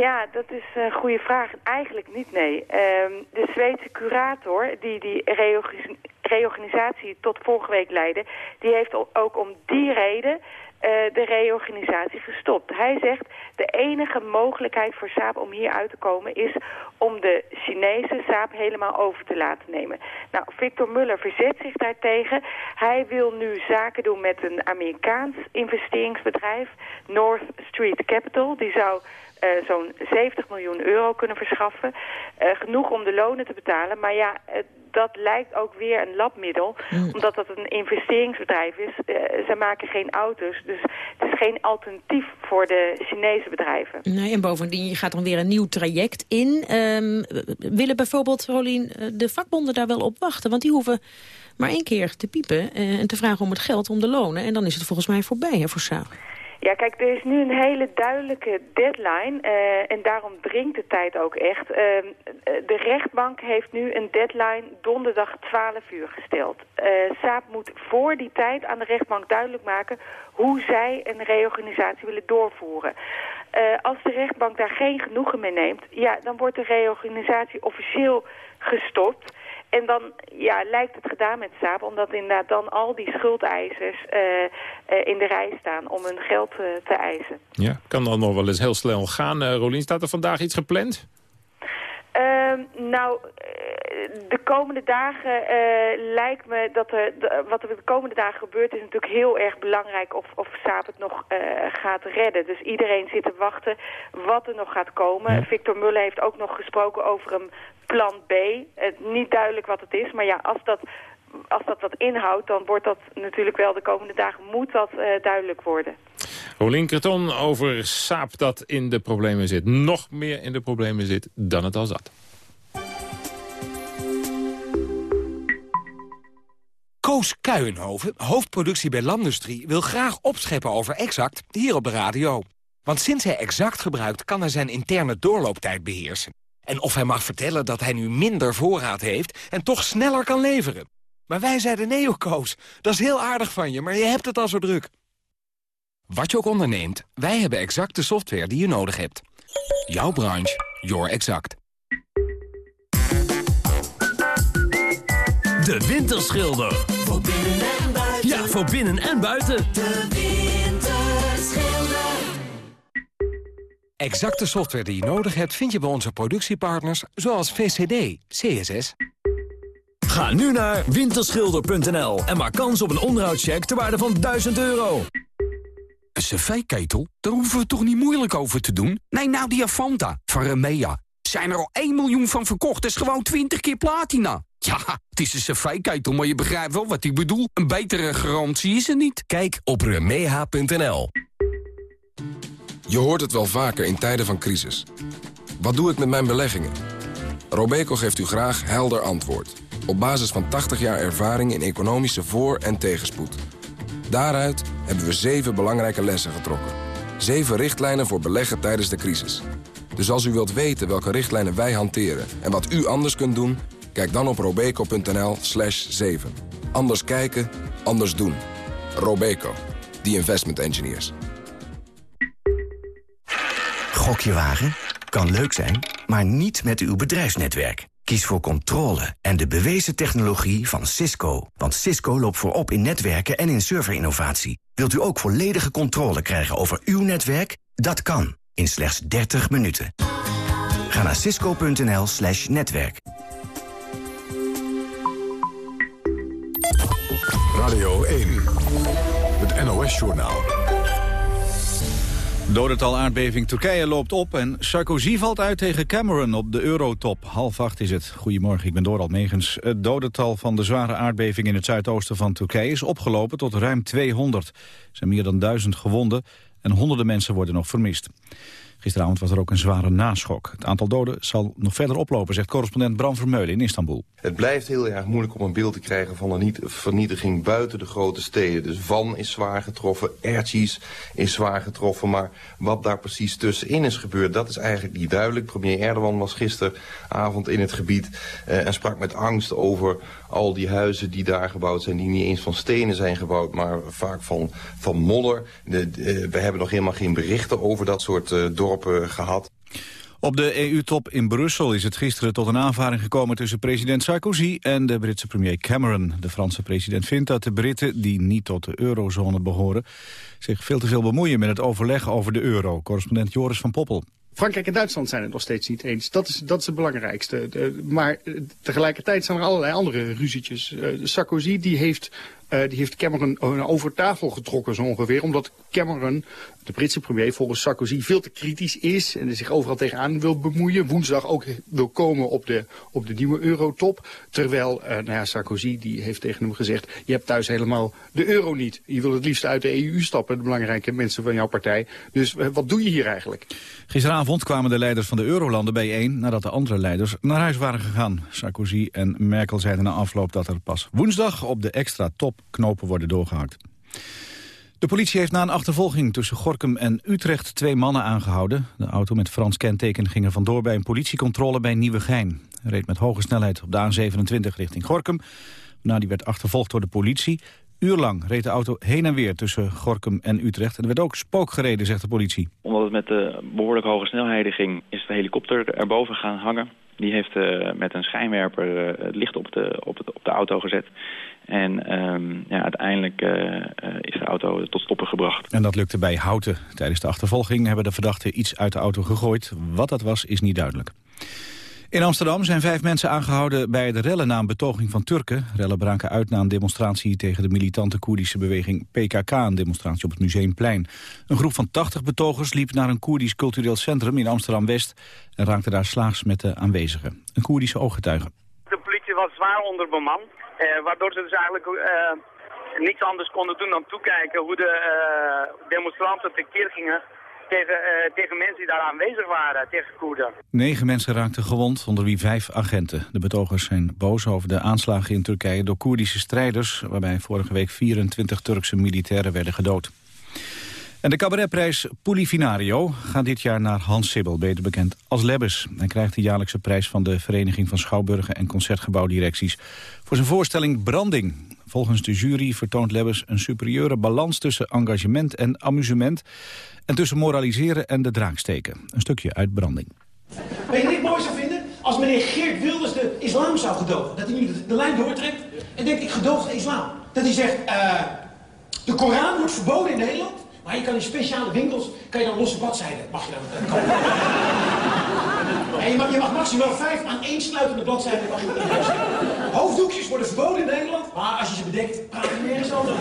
Ja, dat is een goede vraag. Eigenlijk niet, nee. Um, de Zweedse curator die die reorganisatie tot vorige week leidde... die heeft ook om die reden uh, de reorganisatie gestopt. Hij zegt de enige mogelijkheid voor Saab om hier uit te komen... is om de Chinese Saab helemaal over te laten nemen. Nou, Victor Muller verzet zich daartegen. Hij wil nu zaken doen met een Amerikaans investeringsbedrijf... North Street Capital. Die zou uh, zo'n 70 miljoen euro kunnen verschaffen. Uh, genoeg om de lonen te betalen. Maar ja, uh, dat lijkt ook weer een labmiddel. Mm. Omdat dat een investeringsbedrijf is. ze maken geen auto's. Dus het is geen alternatief voor de Chinese bedrijven. Nee, en bovendien, je gaat dan weer een nieuw traject in. Um, willen bijvoorbeeld, Rolien, de vakbonden daar wel op wachten? Want die hoeven maar één keer te piepen en te vragen om het geld, om de lonen. En dan is het volgens mij voorbij hè, voor. Ja, kijk, er is nu een hele duidelijke deadline uh, en daarom dringt de tijd ook echt. Uh, de rechtbank heeft nu een deadline donderdag 12 uur gesteld. Uh, Saab moet voor die tijd aan de rechtbank duidelijk maken hoe zij een reorganisatie willen doorvoeren. als de rechtbank daar geen genoegen mee neemt, ja, dan wordt de reorganisatie officieel gestopt. En dan ja, lijkt het gedaan met Saab, omdat inderdaad dan al die schuldeisers uh, uh, in de rij staan om hun geld uh, te eisen. Ja, kan dan nog wel eens heel snel gaan. Rolien, staat er vandaag iets gepland? Ehm, nou, de komende dagen lijkt me dat er, de, wat er de komende dagen gebeurt is natuurlijk heel erg belangrijk of, of Saab het nog gaat redden. Dus iedereen zit te wachten wat er nog gaat komen. Ja. Victor Muller heeft ook nog gesproken over een plan B. Niet duidelijk wat het is, maar ja, als dat, als dat wat inhoudt... dan wordt dat natuurlijk wel de komende dagen moet dat uh, duidelijk worden. Rolien Kreton over Saap dat in de problemen zit. Nog meer in de problemen zit dan het al zat. Koos Kuijenhoven, hoofdproductie bij Landustrie... wil graag opscheppen over Exact hier op de radio. Want sinds hij Exact gebruikt... kan hij zijn interne doorlooptijd beheersen. En of hij mag vertellen dat hij nu minder voorraad heeft... en toch sneller kan leveren. Maar wij zeiden nee, Koos. Dat is heel aardig van je, maar je hebt het al zo druk. Wat je ook onderneemt, wij hebben exact de software die je nodig hebt. Jouw branche, your exact. De Winterschilder. Voor binnen en buiten. De Winterschilder. Exacte software die je nodig hebt vind je bij onze productiepartners zoals VCD, CSS. Ga nu naar winterschilder.nl en maak kans op een onderhoudscheck ter waarde van 1000 euro. Een cv-ketel? Daar hoeven we toch niet moeilijk over te doen? Nee, nou die Avanta van Remea. Zijn er al 1 miljoen van verkocht, is gewoon 20 keer platina. Ja, het is een cv-ketel, maar je begrijpt wel wat ik bedoel. Een betere garantie is er niet. Kijk op remeha.nl. Je hoort het wel vaker in tijden van crisis. Wat doe ik met mijn beleggingen? Robeco geeft u graag helder antwoord. Op basis van 80 jaar ervaring in economische voor- en tegenspoed. Daaruit hebben we zeven belangrijke lessen getrokken. Zeven richtlijnen voor beleggen tijdens de crisis. Dus als u wilt weten welke richtlijnen wij hanteren en wat u anders kunt doen... kijk dan op robeco.nl slash 7. Anders kijken, anders doen. Robeco, the investment engineers. Gokje wagen? Kan leuk zijn, maar niet met uw bedrijfsnetwerk. Kies voor controle en de bewezen technologie van Cisco. Want Cisco loopt voorop in netwerken en in serverinnovatie. Wilt u ook volledige controle krijgen over uw netwerk? Dat kan, in slechts 30 minuten. Ga naar cisco.nl slash netwerk. Radio 1, het NOS-journaal. Dodental aardbeving Turkije loopt op en Sarkozy valt uit tegen Cameron op de eurotop. Half acht is het. Goedemorgen, ik ben Doral Megens. Het dodental van de zware aardbeving in het zuidoosten van Turkije is opgelopen tot ruim 200. Er zijn meer dan duizend gewonden en honderden mensen worden nog vermist. Gisteravond was er ook een zware naschok. Het aantal doden zal nog verder oplopen, zegt correspondent Bram Vermeulen in Istanbul. Het blijft heel erg moeilijk om een beeld te krijgen van een vernietiging buiten de grote steden. Dus Van is zwaar getroffen, Ercis is zwaar getroffen. Maar wat daar precies tussenin is gebeurd, dat is eigenlijk niet duidelijk. Premier Erdogan was gisteravond in het gebied eh, en sprak met angst over al die huizen die daar gebouwd zijn... die niet eens van stenen zijn gebouwd, maar vaak van, van modder. De, we hebben nog helemaal geen berichten over dat soort uh, dorpen gehad. Op de EU-top in Brussel is het gisteren tot een aanvaring gekomen tussen president Sarkozy en de Britse premier Cameron. De Franse president vindt dat de Britten, die niet tot de eurozone behoren, zich veel te veel bemoeien met het overleg over de euro. Correspondent Joris van Poppel. Frankrijk en Duitsland zijn het nog steeds niet eens. Dat is, dat is het belangrijkste. maar eh, tegelijkertijd zijn er allerlei andere ruzietjes. Uh, Sarkozy die heeft uh, die heeft Cameron over tafel getrokken zo ongeveer. Omdat Cameron, de Britse premier, volgens Sarkozy veel te kritisch is. En er zich overal tegenaan wil bemoeien. Woensdag ook wil komen op de, op de nieuwe eurotop. Terwijl uh, nou ja, Sarkozy die heeft tegen hem gezegd... je hebt thuis helemaal de euro niet. Je wil het liefst uit de EU stappen, de belangrijke mensen van jouw partij. Dus uh, wat doe je hier eigenlijk? Gisteravond kwamen de leiders van de eurolanden bijeen... nadat de andere leiders naar huis waren gegaan. Sarkozy en Merkel zeiden na afloop dat er pas woensdag op de extra top knopen worden doorgehakt. De politie heeft na een achtervolging tussen Gorkum en Utrecht twee mannen aangehouden. De auto met Frans kenteken ging er vandoor bij een politiecontrole bij Nieuwegein. Hij reed met hoge snelheid op de A27 richting Gorkum. Na die werd achtervolgd door de politie. Uurlang reed de auto heen en weer tussen Gorkum en Utrecht. En er werd ook spook gereden, zegt de politie. Omdat het met de behoorlijk hoge snelheden ging, is de helikopter erboven gaan hangen. Die heeft uh, met een schijnwerper uh, het licht op de, op, het, op de auto gezet. En um, ja, uiteindelijk uh, is de auto tot stoppen gebracht. En dat lukte bij Houten. Tijdens de achtervolging hebben de verdachten iets uit de auto gegooid. Wat dat was, is niet duidelijk. In Amsterdam zijn vijf mensen aangehouden bij de rellen na een betoging van Turken. Rellen braken uit na een demonstratie tegen de militante Koerdische beweging PKK, een demonstratie op het Museumplein. Een groep van 80 betogers liep naar een Koerdisch cultureel centrum in Amsterdam-West en raakte daar slaags met de aanwezigen. Een Koerdische ooggetuige. De politie was zwaar onderbemand. Uh, waardoor ze dus eigenlijk uh, niets anders konden doen dan toekijken hoe de uh, demonstranten tekeer gingen tegen, tegen mensen die daar aanwezig waren, tegen Koerden. Negen mensen raakten gewond, onder wie vijf agenten. De betogers zijn boos over de aanslagen in Turkije door Koerdische strijders... waarbij vorige week 24 Turkse militairen werden gedood. En de cabaretprijs Polifinario gaat dit jaar naar Hans Sibbel, beter bekend als Lebbes. Hij krijgt de jaarlijkse prijs van de Vereniging van Schouwburgen en Concertgebouwdirecties voor zijn voorstelling Branding. Volgens de jury vertoont Lebbes een superieure balans tussen engagement en amusement en tussen moraliseren en de draak steken. Een stukje uit Branding. Weet je wat ik mooi zou vinden? Als meneer Geert Wilders de islam zou gedogen. Dat hij nu de, de lijn doortrekt en denkt ik gedoog de islam. Dat hij zegt, uh, de Koran wordt verboden in Nederland. Maar je kan in speciale winkels, kan je dan losse bladzijden, mag je dan kopen. En je mag, je mag maximaal vijf aan één sluitende bladzijden mag je dan Hoofddoekjes worden verboden in Nederland, maar als je ze bedekt, praat je nergens over.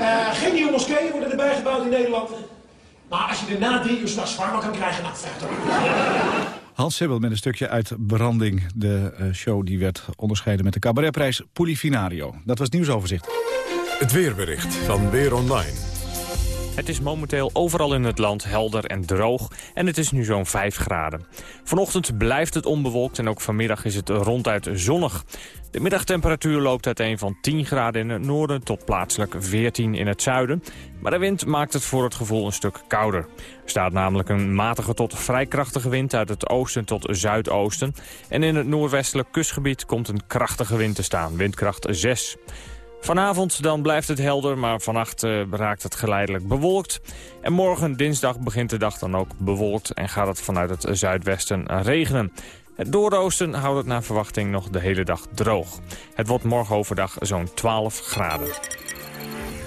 Uh, geen nieuwe moskeeën worden erbij gebouwd in Nederland. Maar als je er na drie uur s'nachts warmer kan krijgen, nou, vecht Hans Sibbel met een stukje uit Branding. De uh, show die werd onderscheiden met de cabaretprijs Polifinario. Dat was het nieuwsoverzicht. Het weerbericht van Weer Online. Het is momenteel overal in het land helder en droog en het is nu zo'n 5 graden. Vanochtend blijft het onbewolkt en ook vanmiddag is het ronduit zonnig. De middagtemperatuur loopt uiteen van 10 graden in het noorden tot plaatselijk 14 in het zuiden. Maar de wind maakt het voor het gevoel een stuk kouder. Er staat namelijk een matige tot vrij krachtige wind uit het oosten tot zuidoosten. En in het noordwestelijk kustgebied komt een krachtige wind te staan, windkracht 6. Vanavond dan blijft het helder, maar vannacht uh, raakt het geleidelijk bewolkt. En morgen, dinsdag, begint de dag dan ook bewolkt... en gaat het vanuit het zuidwesten regenen. Het dooroosten houdt het naar verwachting nog de hele dag droog. Het wordt morgen overdag zo'n 12 graden.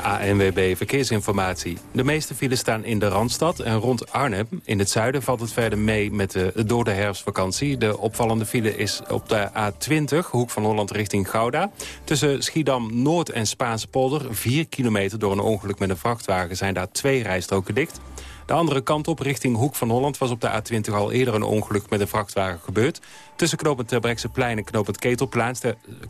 ANWB Verkeersinformatie. De meeste files staan in de Randstad en rond Arnhem. In het zuiden valt het verder mee met de, door de herfstvakantie. De opvallende file is op de A20, hoek van Holland richting Gouda. Tussen Schiedam-Noord en Spaanse polder, 4 kilometer door een ongeluk met een vrachtwagen... zijn daar twee rijstroken dicht. De andere kant op, richting Hoek van Holland... was op de A20 al eerder een ongeluk met een vrachtwagen gebeurd. Tussen knooppunt Plein en knooppunt Ketelplein,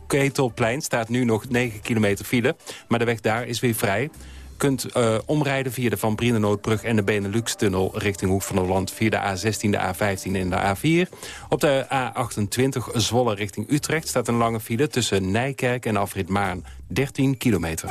Ketelplein staat nu nog 9 kilometer file. Maar de weg daar is weer vrij kunt uh, omrijden via de Van Brienenoordbrug en de Benelux-tunnel... richting Hoek van Holland via de A16, de A15 en de A4. Op de A28 Zwolle richting Utrecht staat een lange file... tussen Nijkerk en Afrit Maan, 13 kilometer.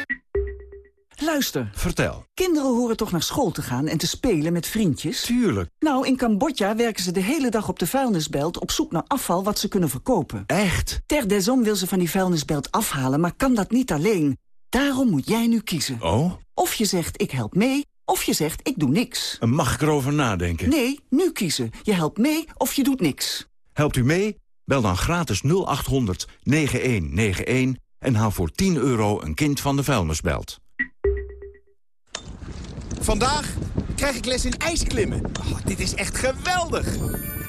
Luister. Vertel. Kinderen horen toch naar school te gaan en te spelen met vriendjes? Tuurlijk. Nou, in Cambodja werken ze de hele dag op de vuilnisbelt... op zoek naar afval wat ze kunnen verkopen. Echt? Ter desom wil ze van die vuilnisbelt afhalen, maar kan dat niet alleen. Daarom moet jij nu kiezen. Oh? Of je zegt ik help mee, of je zegt ik doe niks. Mag ik erover nadenken? Nee, nu kiezen. Je helpt mee of je doet niks. Helpt u mee? Bel dan gratis 0800 9191 en haal voor 10 euro een kind van de vuilnisbelt. Vandaag krijg ik les in ijsklimmen. Oh, dit is echt geweldig!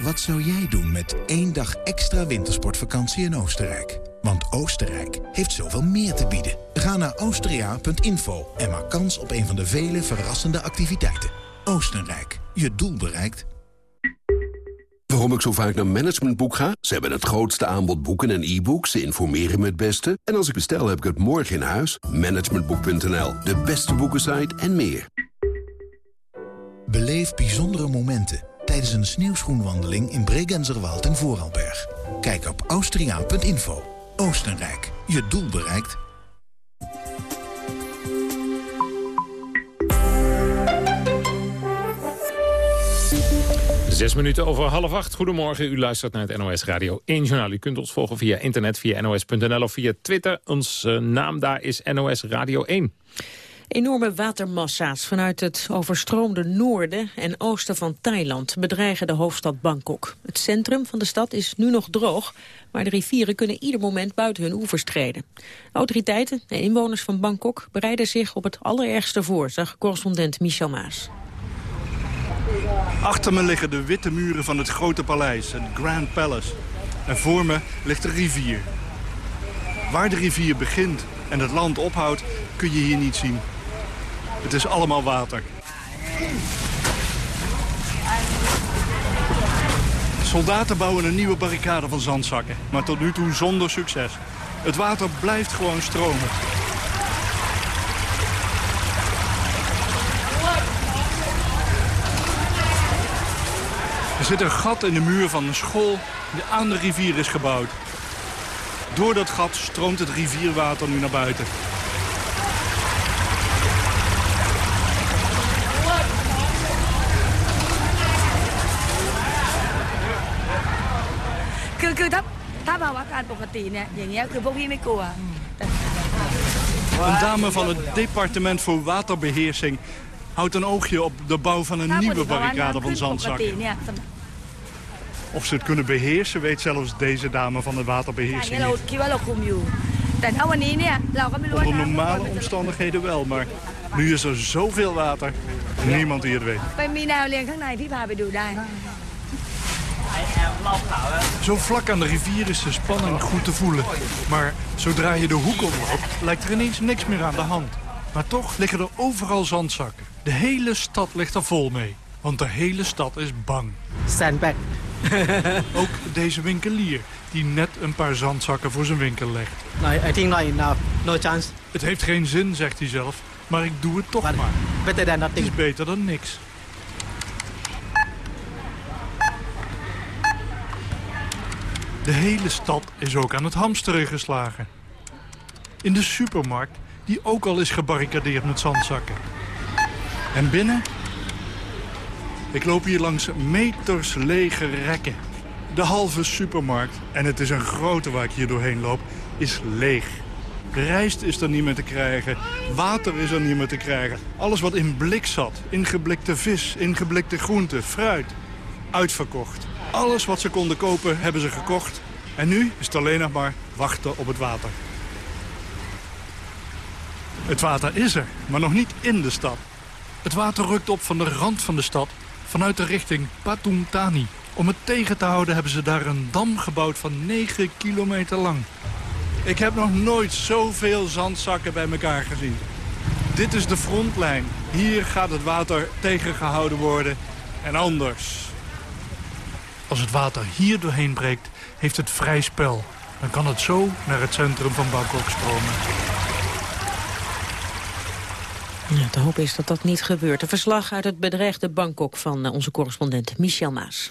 Wat zou jij doen met één dag extra wintersportvakantie in Oostenrijk? Want Oostenrijk heeft zoveel meer te bieden. Ga naar austria.info en maak kans op een van de vele verrassende activiteiten. Oostenrijk, je doel bereikt. Waarom ik zo vaak naar Managementboek ga? Ze hebben het grootste aanbod boeken en e-books. Ze informeren me het beste. En als ik bestel, heb ik het morgen in huis. Managementboek.nl, de beste boekensite en meer. Beleef bijzondere momenten tijdens een sneeuwschoenwandeling in Bregenzerwald en Vooralberg. Kijk op austriaan.info. Oostenrijk, je doel bereikt. Zes minuten over half acht. Goedemorgen, u luistert naar het NOS Radio 1 Journaal. U kunt ons volgen via internet, via nos.nl of via Twitter. Ons uh, naam daar is NOS Radio 1. Enorme watermassa's vanuit het overstroomde noorden en oosten van Thailand bedreigen de hoofdstad Bangkok. Het centrum van de stad is nu nog droog, maar de rivieren kunnen ieder moment buiten hun oevers treden. Autoriteiten en inwoners van Bangkok bereiden zich op het allerergste voor, zag correspondent Michel Maas. Achter me liggen de witte muren van het grote paleis, het Grand Palace. En voor me ligt de rivier. Waar de rivier begint en het land ophoudt, kun je hier niet zien. Het is allemaal water. Soldaten bouwen een nieuwe barricade van zandzakken, maar tot nu toe zonder succes. Het water blijft gewoon stromen. Er zit een gat in de muur van een school die aan de rivier is gebouwd. Door dat gat stroomt het rivierwater nu naar buiten. Een dame van het departement voor waterbeheersing houdt een oogje op de bouw van een nieuwe barricade van zandzakken. Of ze het kunnen beheersen, weet zelfs deze dame van de waterbeheersing niet. Onder normale omstandigheden wel, maar nu is er zoveel water. Niemand die het weet. Zo vlak aan de rivier is de spanning goed te voelen. Maar zodra je de hoek oploopt, lijkt er ineens niks meer aan de hand. Maar toch liggen er overal zandzakken. De hele stad ligt er vol mee. Want de hele stad is bang. Stand back. Ook deze winkelier, die net een paar zandzakken voor zijn winkel legt. No, I think not enough. No chance. Het heeft geen zin, zegt hij zelf, maar ik doe het toch maar. Het is beter dan niks. De hele stad is ook aan het hamsteren geslagen. In de supermarkt, die ook al is gebarricadeerd met zandzakken. En binnen? Ik loop hier langs meters lege rekken. De halve supermarkt, en het is een grote waar ik hier doorheen loop, is leeg. Rijst is er niet meer te krijgen, water is er niet meer te krijgen. Alles wat in blik zat, ingeblikte vis, ingeblikte groenten, fruit, uitverkocht. Alles wat ze konden kopen, hebben ze gekocht En nu is het alleen nog maar wachten op het water. Het water is er, maar nog niet in de stad. Het water rukt op van de rand van de stad vanuit de richting Patumtani. Om het tegen te houden hebben ze daar een dam gebouwd van 9 kilometer lang. Ik heb nog nooit zoveel zandzakken bij elkaar gezien. Dit is de frontlijn. Hier gaat het water tegengehouden worden. En anders. Als het water hier doorheen breekt, heeft het vrij spel. Dan kan het zo naar het centrum van Bangkok stromen. Ja, de hoop is dat dat niet gebeurt. Een verslag uit het bedreigde Bangkok van eh, onze correspondent Michel Maas.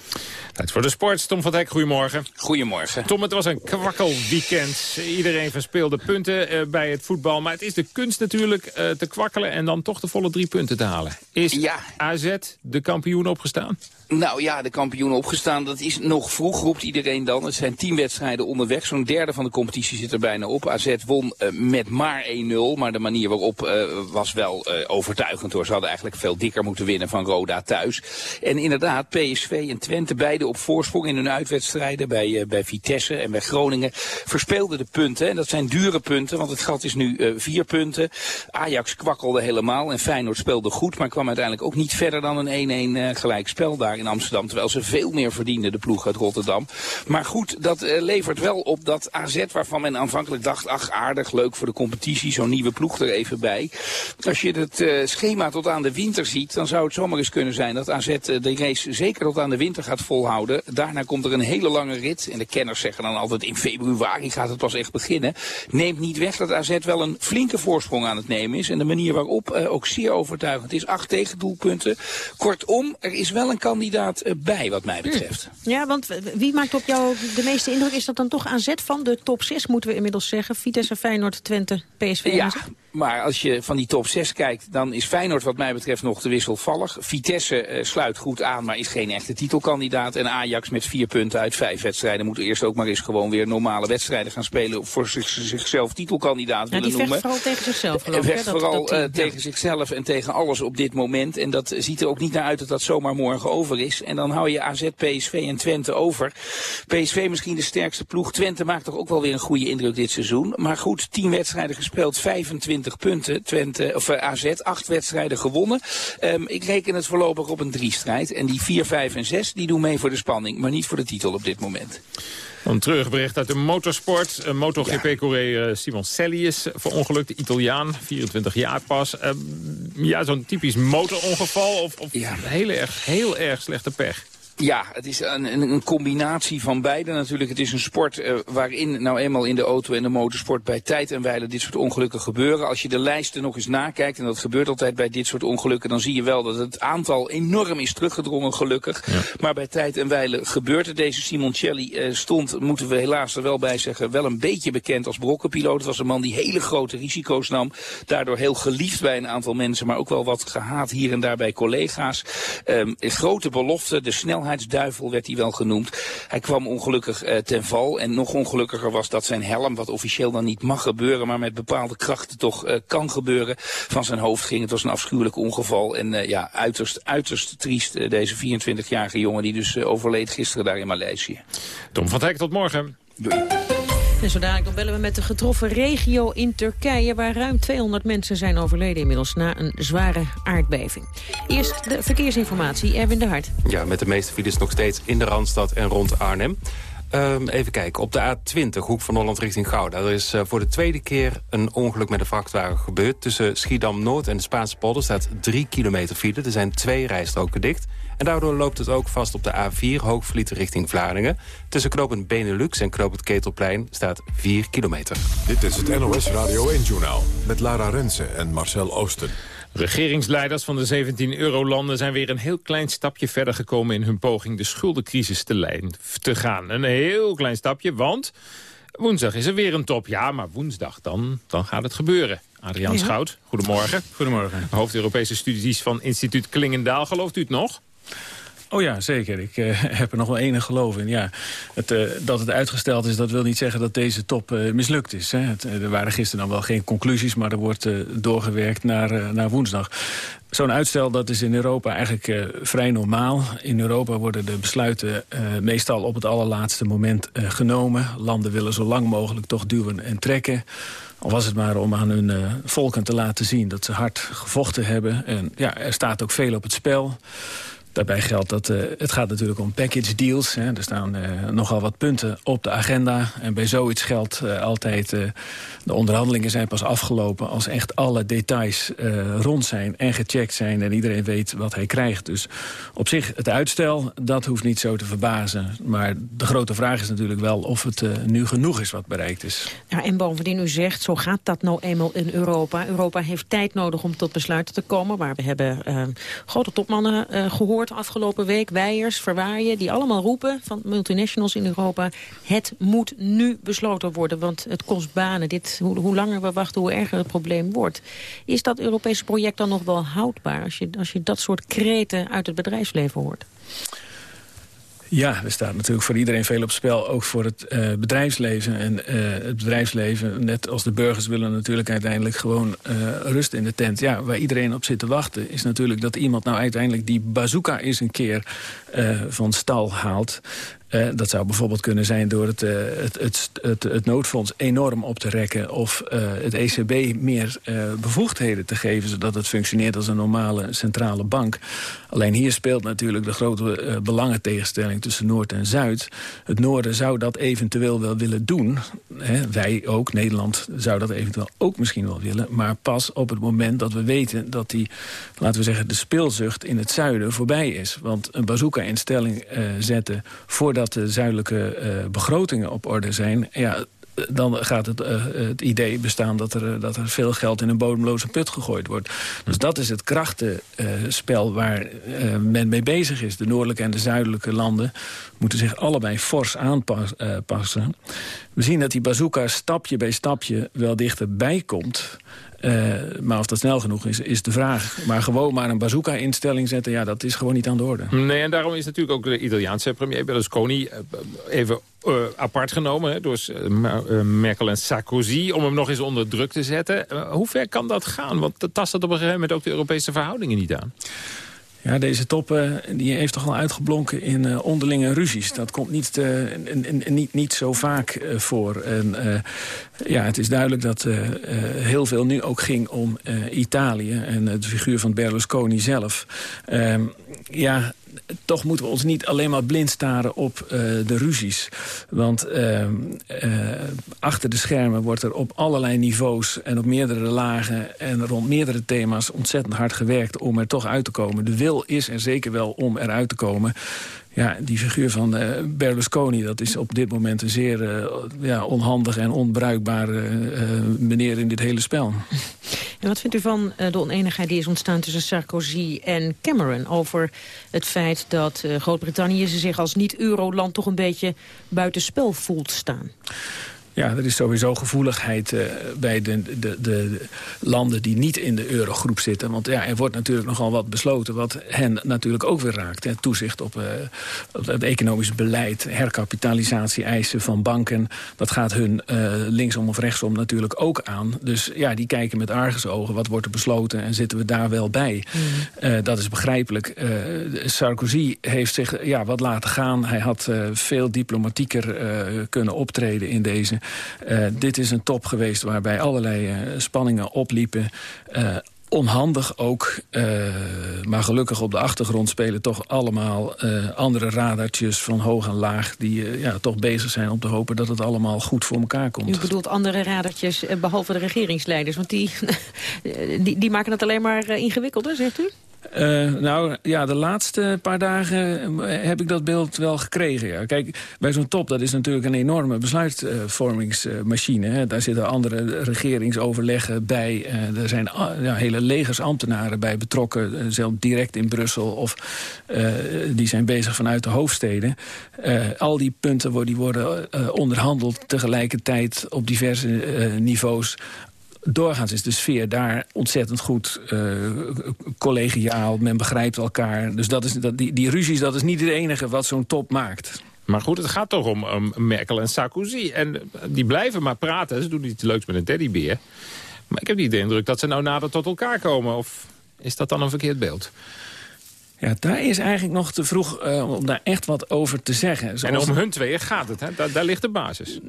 Tijd voor de sport. Tom van Dijk, goedemorgen. Goedemorgen. Tom, het was een kwakkelweekend. Iedereen verspeelde punten uh, bij het voetbal. Maar het is de kunst natuurlijk uh, te kwakkelen en dan toch de volle drie punten te halen. Is ja. AZ de kampioen opgestaan? Nou ja, de kampioen opgestaan, dat is nog vroeg, roept iedereen dan. Het zijn tien wedstrijden onderweg. Zo'n derde van de competitie zit er bijna op. AZ won uh, met maar 1-0, maar de manier waarop uh, was wel uh, overtuigend hoor. Ze hadden eigenlijk veel dikker moeten winnen van Roda thuis. En inderdaad, PSV en Twente, beide op voorsprong in hun uitwedstrijden. Bij, bij Vitesse en bij Groningen verspeelden de punten. En dat zijn dure punten, want het gat is nu vier punten. Ajax kwakkelde helemaal en Feyenoord speelde goed, maar kwam uiteindelijk ook niet verder dan een 1-1 gelijk spel daar in Amsterdam. Terwijl ze veel meer verdienden, de ploeg uit Rotterdam. Maar goed, dat levert wel op dat AZ, waarvan men aanvankelijk dacht... ach, aardig, leuk voor de competitie, zo'n nieuwe ploeg er even bij. Als je het uh, schema tot aan de winter ziet... dan zou het zomaar eens kunnen zijn dat AZ uh, de race zeker tot aan de winter gaat volhouden. Daarna komt er een hele lange rit. En de kenners zeggen dan altijd in februari gaat het pas echt beginnen. Neemt niet weg dat AZ wel een flinke voorsprong aan het nemen is. En de manier waarop ook zeer overtuigend is. Acht tegendoelpunten. Kortom, er is wel een kandidaat bij, wat mij betreft. Hm. Ja, want wie maakt op jou de meeste indruk? Is dat dan toch AZ van de top 6, moeten we inmiddels zeggen? Vitesse, Feyenoord, Twente, PSV ja. Maar als je van die top 6 kijkt, dan is Feyenoord wat mij betreft nog te wisselvallig. Vitesse uh, sluit goed aan, maar is geen echte titelkandidaat. En Ajax met vier punten uit vijf wedstrijden moet eerst ook maar eens gewoon weer normale wedstrijden gaan spelen. Voor zich, zichzelf titelkandidaat ja, willen noemen. Die vooral tegen zichzelf geloof ik. Vecht vooral uh, ja. tegen zichzelf en tegen alles op dit moment. En dat ziet er ook niet naar uit dat dat zomaar morgen over is. En dan hou je AZ, PSV en Twente over. PSV misschien de sterkste ploeg. Twente maakt toch ook wel weer een goede indruk dit seizoen. Maar goed, 10 wedstrijden gespeeld, 25 punten. Twente, of uh, AZ, 8 wedstrijden gewonnen. Um, ik reken het voorlopig op een drie-strijd. En die 4, 5 en 6 die doen mee voor de spanning, maar niet voor de titel op dit moment. Een terugbericht uit de motorsport. Uh, MotoGP-coureur uh, Simon Selli is verongelukt, de Italiaan, 24 jaar pas. Uh, ja, zo'n typisch motorongeval of, of ja. heel, erg, heel erg slechte pech. Ja, het is een, een, een, combinatie van beide natuurlijk. Het is een sport uh, waarin nou eenmaal in de auto en de motorsport bij tijd en wijle dit soort ongelukken gebeuren. Als je de lijsten nog eens nakijkt, en dat gebeurt altijd bij dit soort ongelukken, dan zie je wel dat het aantal enorm is teruggedrongen gelukkig. Ja. Maar bij tijd en wijle gebeurt het. Deze Simoncelli uh, stond, moeten we helaas er wel bij zeggen, wel een beetje bekend als brokkenpiloot. Het was een man die hele grote risico's nam. Daardoor heel geliefd bij een aantal mensen, maar ook wel wat gehaat hier en daar bij collega's. Um, grote belofte, de snelheid snelheidsduivel werd hij wel genoemd. Hij kwam ongelukkig uh, ten val. En nog ongelukkiger was dat zijn helm, wat officieel dan niet mag gebeuren, maar met bepaalde krachten toch uh, kan gebeuren, van zijn hoofd ging. Het was een afschuwelijk ongeval. En uh, ja, uiterst, uiterst triest deze 24-jarige jongen die dus overleed gisteren daar in Maleisië. Tom van Dijk, tot morgen. Doei. En zo dadelijk dan bellen we met de getroffen regio in Turkije... waar ruim 200 mensen zijn overleden inmiddels na een zware aardbeving. Eerst de verkeersinformatie, Erwin de Hart. Ja, met de meeste files nog steeds in de Randstad en rond Arnhem. Um, even kijken, op de A20, hoek van Holland richting Gouda. Er is uh, voor de tweede keer een ongeluk met een vrachtwagen gebeurd. Tussen Schiedam-Noord en de Spaanse polder staat drie kilometer file. Er zijn twee rijstroken dicht. En daardoor loopt het ook vast op de A4 Hoogvliet richting Vlaardingen. Tussen knooppunt Benelux en knooppunt Ketelplein staat 4 kilometer. Dit is het NOS Radio 1-journaal met Lara Rensen en Marcel Oosten. Regeringsleiders van de 17 eurolanden zijn weer een heel klein stapje verder gekomen... in hun poging de schuldencrisis te, leiden, te gaan. Een heel klein stapje, want woensdag is er weer een top. Ja, maar woensdag dan, dan gaat het gebeuren. Adriaan ja. Schout, goedemorgen. Goedemorgen. Hoofd Europese studies van instituut Klingendaal. Gelooft u het nog? Oh ja, zeker. Ik uh, heb er nog wel enig geloof in. Ja, het, uh, dat het uitgesteld is, dat wil niet zeggen dat deze top uh, mislukt is. Hè. Er waren gisteren dan wel geen conclusies, maar er wordt doorgewerkt naar, naar woensdag. Zo'n uitstel dat is in Europa eigenlijk vrij normaal. In Europa worden de besluiten meestal op het allerlaatste moment genomen. Landen willen zo lang mogelijk toch duwen en trekken. Al was het maar om aan hun volken te laten zien dat ze hard gevochten hebben. En ja, er staat ook veel op het spel. Daarbij geldt dat uh, het gaat natuurlijk om package deals. Hè. Er staan uh, nogal wat punten op de agenda. En bij zoiets geldt uh, altijd... de onderhandelingen zijn pas afgelopen... als echt alle details rond zijn en gecheckt zijn... en iedereen weet wat hij krijgt. Dus op zich, het uitstel, dat hoeft niet zo te verbazen. Maar de grote vraag is natuurlijk wel of het nu genoeg is wat bereikt is. Ja, en bovendien, u zegt, zo gaat dat nou eenmaal in Europa. Europa heeft tijd nodig om tot besluiten te komen. Maar we hebben grote topmannen gehoord afgelopen week. Weijers, Verwaaien, die allemaal roepen van multinationals in Europa... het moet nu besloten worden, want het kost banen. Dit, hoe, hoe langer we wachten, hoe erger het probleem wordt. Is dat Europese project dan nog wel houdbaar... als je, als je dat soort kreten uit het bedrijfsleven hoort? Ja, er staat natuurlijk voor iedereen veel op spel. Ook voor het uh, bedrijfsleven. En uh, het bedrijfsleven, net als de burgers, willen natuurlijk uiteindelijk gewoon uh, rust in de tent. Ja, waar iedereen op zit te wachten, is natuurlijk dat iemand nou uiteindelijk die bazooka eens een keer van stal haalt. Uh, dat zou bijvoorbeeld kunnen zijn door het, uh, het, het, het, het, noodfonds enorm op te rekken... of uh, het ECB meer bevoegdheden te geven... zodat het functioneert als een normale centrale bank. Alleen hier speelt natuurlijk de grote belangentegenstelling tussen Noord en Zuid. Het Noorden zou dat eventueel wel willen doen. Hè, wij ook, Nederland zou dat eventueel ook misschien wel willen. Maar pas op het moment dat we weten dat die, laten we zeggen... de speelzucht in het zuiden voorbij is. Want een bazooka-instelling zetten voordat dat de zuidelijke uh, begrotingen op orde zijn... Ja, dan gaat het, uh, het idee bestaan dat er, dat er veel geld in een bodemloze put gegooid wordt. Dus dat is het krachtenspel uh, waar uh, men mee bezig is. De noordelijke en de zuidelijke landen moeten zich allebei fors aanpassen. We zien dat die bazooka stapje bij stapje wel dichterbij komt... Uh, maar of dat snel genoeg is, is de vraag. Maar gewoon maar een bazooka-instelling zetten... ja, dat is gewoon niet aan de orde. Nee, en daarom is natuurlijk ook de Italiaanse premier Berlusconi... Uh, even uh, apart genomen hè, door Merkel en Sarkozy... om hem nog eens onder druk te zetten. hoe ver kan dat gaan? Want dat tast dat op een gegeven moment ook de Europese verhoudingen niet aan. Ja, deze top uh, die heeft toch wel uitgeblonken in uh, onderlinge ruzies. Dat komt niet, uh, niet, niet zo vaak voor. En ja, het is duidelijk dat heel veel nu ook ging om Italië... en de figuur van Berlusconi zelf. Ehm, ja, toch moeten we ons niet alleen maar blind staren op uh, de ruzies. Want uh, uh, achter de schermen wordt er op allerlei niveaus... en op meerdere lagen en rond meerdere thema's ontzettend hard gewerkt... om er toch uit te komen. De wil is er zeker wel om eruit te komen. Ja, die figuur van Berlusconi, dat is op dit moment een zeer uh, ja, onhandig en onbruikbare meneer in dit hele spel. En wat vindt u van de oneenigheid die is ontstaan tussen Sarkozy en Cameron... over het feit dat Groot-Brittannië zich als niet-euroland toch een beetje buitenspel voelt staan? Ja, er is sowieso gevoeligheid uh, bij de, de, de, landen die niet in de eurogroep zitten. Want ja, er wordt natuurlijk nogal wat besloten wat hen natuurlijk ook weer raakt. Hè. Toezicht op, uh, op het economisch beleid, herkapitalisatie eisen van banken. Dat gaat hun uh, linksom of rechtsom natuurlijk ook aan. Dus ja, die kijken met argusogen wat wordt er besloten en zitten we daar wel bij. Mm. dat is begrijpelijk. Sarkozy heeft zich ja, wat laten gaan. Hij had veel diplomatieker kunnen optreden in deze uh, dit is een top geweest waarbij allerlei uh, spanningen opliepen. Uh, onhandig ook, maar gelukkig op de achtergrond spelen toch allemaal andere radartjes van hoog en laag... die ja, toch bezig zijn om te hopen dat het allemaal goed voor elkaar komt. U bedoelt andere radartjes, behalve de regeringsleiders, want die, die, die maken het alleen maar ingewikkelder, zegt u? Uh, nou ja, de laatste paar dagen eh, heb ik dat beeld wel gekregen. Ja. Kijk, bij zo'n top, dat is natuurlijk een enorme besluitvormingsmachine. Hè. Daar zitten andere regeringsoverleggen bij. Uh, er zijn ja, hele legers ambtenaren bij betrokken. zelfs direct in Brussel. Of die zijn bezig vanuit de hoofdsteden. al die punten die worden onderhandeld tegelijkertijd op diverse niveaus doorgaans is de sfeer daar ontzettend goed. Uh, collegiaal, men begrijpt elkaar. Dus dat is, dat, die, die ruzies, dat is niet het enige wat zo'n top maakt. Maar goed, het gaat toch om, Merkel en Sarkozy. En die blijven maar praten. Ze doen iets leuks met een teddybeer. Maar ik heb niet de indruk dat ze nou nader tot elkaar komen. Of is dat dan een verkeerd beeld? Ja, daar is eigenlijk nog te vroeg uh, om daar echt wat over te zeggen. Zoals... En om hun tweeën gaat het, hè? Daar, daar, ligt de basis.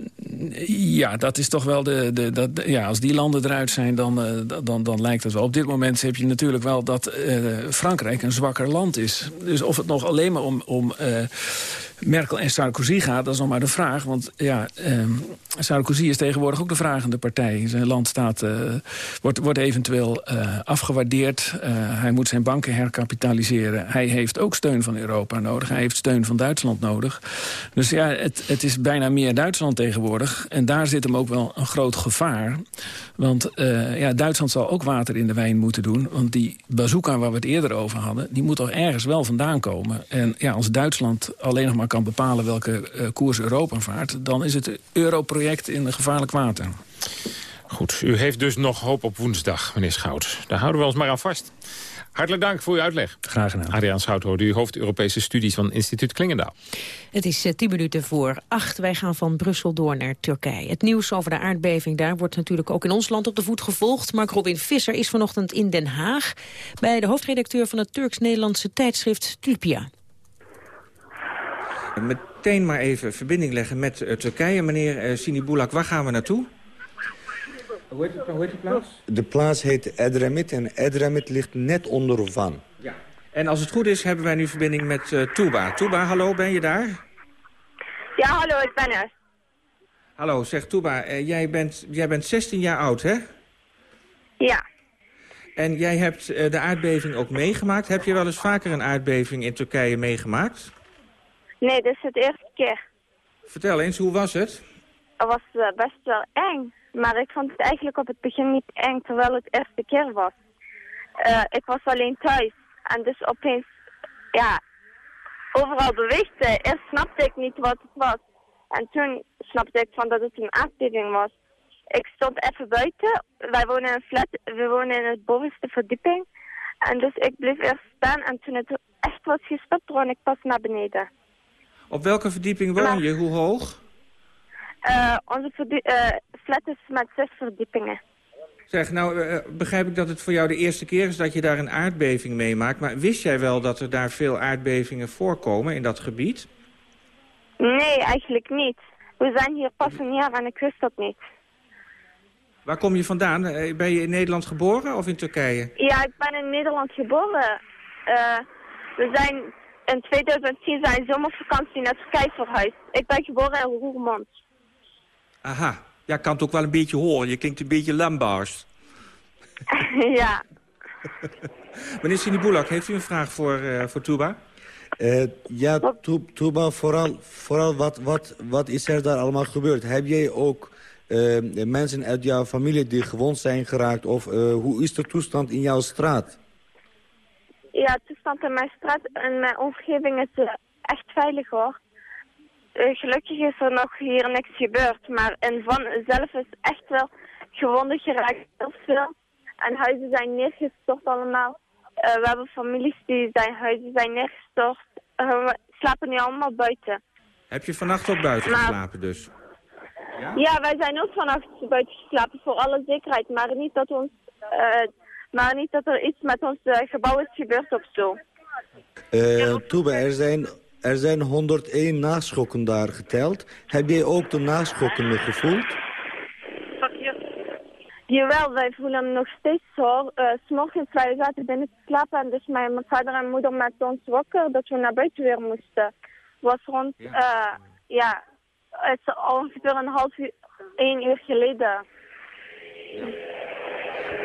Ja, dat is toch wel de... de dat, ja, als die landen eruit zijn, dan, uh, dan, dan lijkt het wel. Op dit moment heb je natuurlijk wel dat uh, Frankrijk een zwakker land is. Dus of het nog alleen maar om, om Merkel en Sarkozy gaat, dat is nog maar de vraag. Want ja, eh, Sarkozy is tegenwoordig ook de vragende partij. Zijn land staat, wordt, wordt eventueel afgewaardeerd. Hij moet zijn banken herkapitaliseren. Hij heeft ook steun van Europa nodig. Hij heeft steun van Duitsland nodig. Dus ja, het, het is bijna meer Duitsland tegenwoordig. En daar zit hem ook wel een groot gevaar. Want ja, Duitsland zal ook water in de wijn moeten doen. Want die bazooka waar we het eerder over hadden... die moet toch ergens wel vandaan komen. En ja, als Duitsland alleen nog maar kan bepalen welke uh, koers Europa vaart... dan is het Europroject in gevaarlijk water. Goed, u heeft dus nog hoop op woensdag, meneer Schout. Daar houden we ons maar aan vast. Hartelijk dank voor uw uitleg. Graag gedaan. Adriaan Schout, u hoofd Europese studies van instituut Klingendaal. Het is uh, tien minuten voor acht. Wij gaan van Brussel door naar Turkije. Het nieuws over de aardbeving daar wordt natuurlijk ook in ons land op de voet gevolgd. Mark Robin Visser is vanochtend in Den Haag... bij de hoofdredacteur van het Turks-Nederlandse tijdschrift Tulpia. Meteen maar even verbinding leggen met uh, Turkije. Meneer uh, Sini Bulak, waar gaan we naartoe? Hoe heet, hoe heet de plaats? De plaats heet Edremit en Edremit ligt net onder Van. Ja. En als het goed is, hebben wij nu verbinding met uh, Touba. Touba, hallo, ben je daar? Ja, hallo, ik ben er. Hallo, zeg Touba, uh, jij, bent, jij bent 16 jaar oud, hè? Ja. En jij hebt uh, de aardbeving ook meegemaakt. Heb je wel eens vaker een aardbeving in Turkije meegemaakt? Nee, dit is het eerste keer. Vertel eens, hoe was het? Het was uh, best wel eng. Maar ik vond het eigenlijk op het begin niet eng, terwijl het eerste keer was. Uh, ik was alleen thuis. En dus opeens, ja, overal beweegde. Eerst snapte ik niet wat het was. En toen snapte ik van dat het een aardbeving was. Ik stond even buiten. Wij wonen in een flat. We wonen in het bovenste verdieping. En dus ik bleef eerst staan. En toen het echt was gestopt, drong ik pas naar beneden. Op welke verdieping woon je? Hoe hoog? Uh, onze uh, flat is met zes verdiepingen. Zeg, nou uh, begrijp ik dat het voor jou de eerste keer is dat je daar een aardbeving meemaakt. Maar wist jij wel dat er daar veel aardbevingen voorkomen in dat gebied? Nee, eigenlijk niet. We zijn hier pas een jaar en ik wist dat niet. Waar kom je vandaan? Ben je in Nederland geboren of in Turkije? Ja, ik ben in Nederland geboren. we zijn in 2010 zijn zomervakantie naar Turkije verhuisd. Ik ben geboren in Roermond. Aha. Ja, ik kan het ook wel een beetje horen. Je klinkt een beetje lambaars. ja. Meneer Sinibulak, heeft u een vraag voor, uh, voor Tuba? Uh, ja, Tuba, vooral, vooral wat, wat, wat is er daar allemaal gebeurd? Heb jij ook uh, mensen uit jouw familie die gewond zijn geraakt? Of hoe is de toestand in jouw straat? Ja, de toestand in mijn straat en mijn omgeving is uh, echt veilig hoor. Uh, gelukkig is er nog hier niks gebeurd, maar in Van zelf is echt wel gewonden geraakt, heel veel. En huizen zijn neergestort allemaal. Uh, we hebben families die zijn huizen zijn neergestort. we slapen nu allemaal buiten. Heb je vannacht ook buiten maar... geslapen dus? Ja? ja? wij zijn ook vannacht buiten geslapen voor alle zekerheid, maar niet dat ons maar niet dat er iets met ons uh, gebouw is gebeurd of zo. Uh, Toebe, er zijn, er zijn 101 naschokken daar geteld. Heb jij ook de naschokken gevoeld? Jawel, wij voelen hem nog steeds hoor. Uh, S'morgens wij zaten binnen te slapen en dus mijn, mijn vader en moeder met ons wakker dat we naar buiten weer moesten. was rond, ja, uh, ja het is ongeveer een half uur, één uur geleden.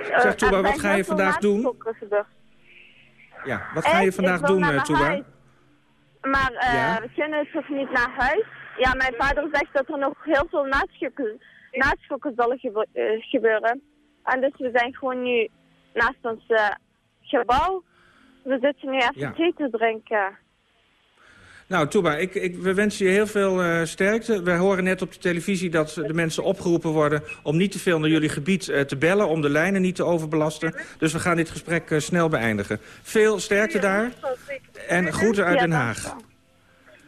Ja. Zeg, Touba, wat ga je vandaag doen? Ja, wat ga je vandaag doen, uh, Touba? Maar uh, ja? we kunnen toch niet naar huis? Ja, mijn vader zegt dat er nog heel veel naschokken, zullen gebe uh, gebeuren. En dus we zijn gewoon nu naast ons uh, gebouw. We zitten nu even ja. thee te drinken. Nou, Touba, ik, ik, we wensen je heel veel uh, sterkte. We horen net op de televisie dat de mensen opgeroepen worden... om niet te veel naar jullie gebied uh, te bellen, om de lijnen niet te overbelasten. Dus we gaan dit gesprek uh, snel beëindigen. Veel sterkte daar en groeten uit Den Haag.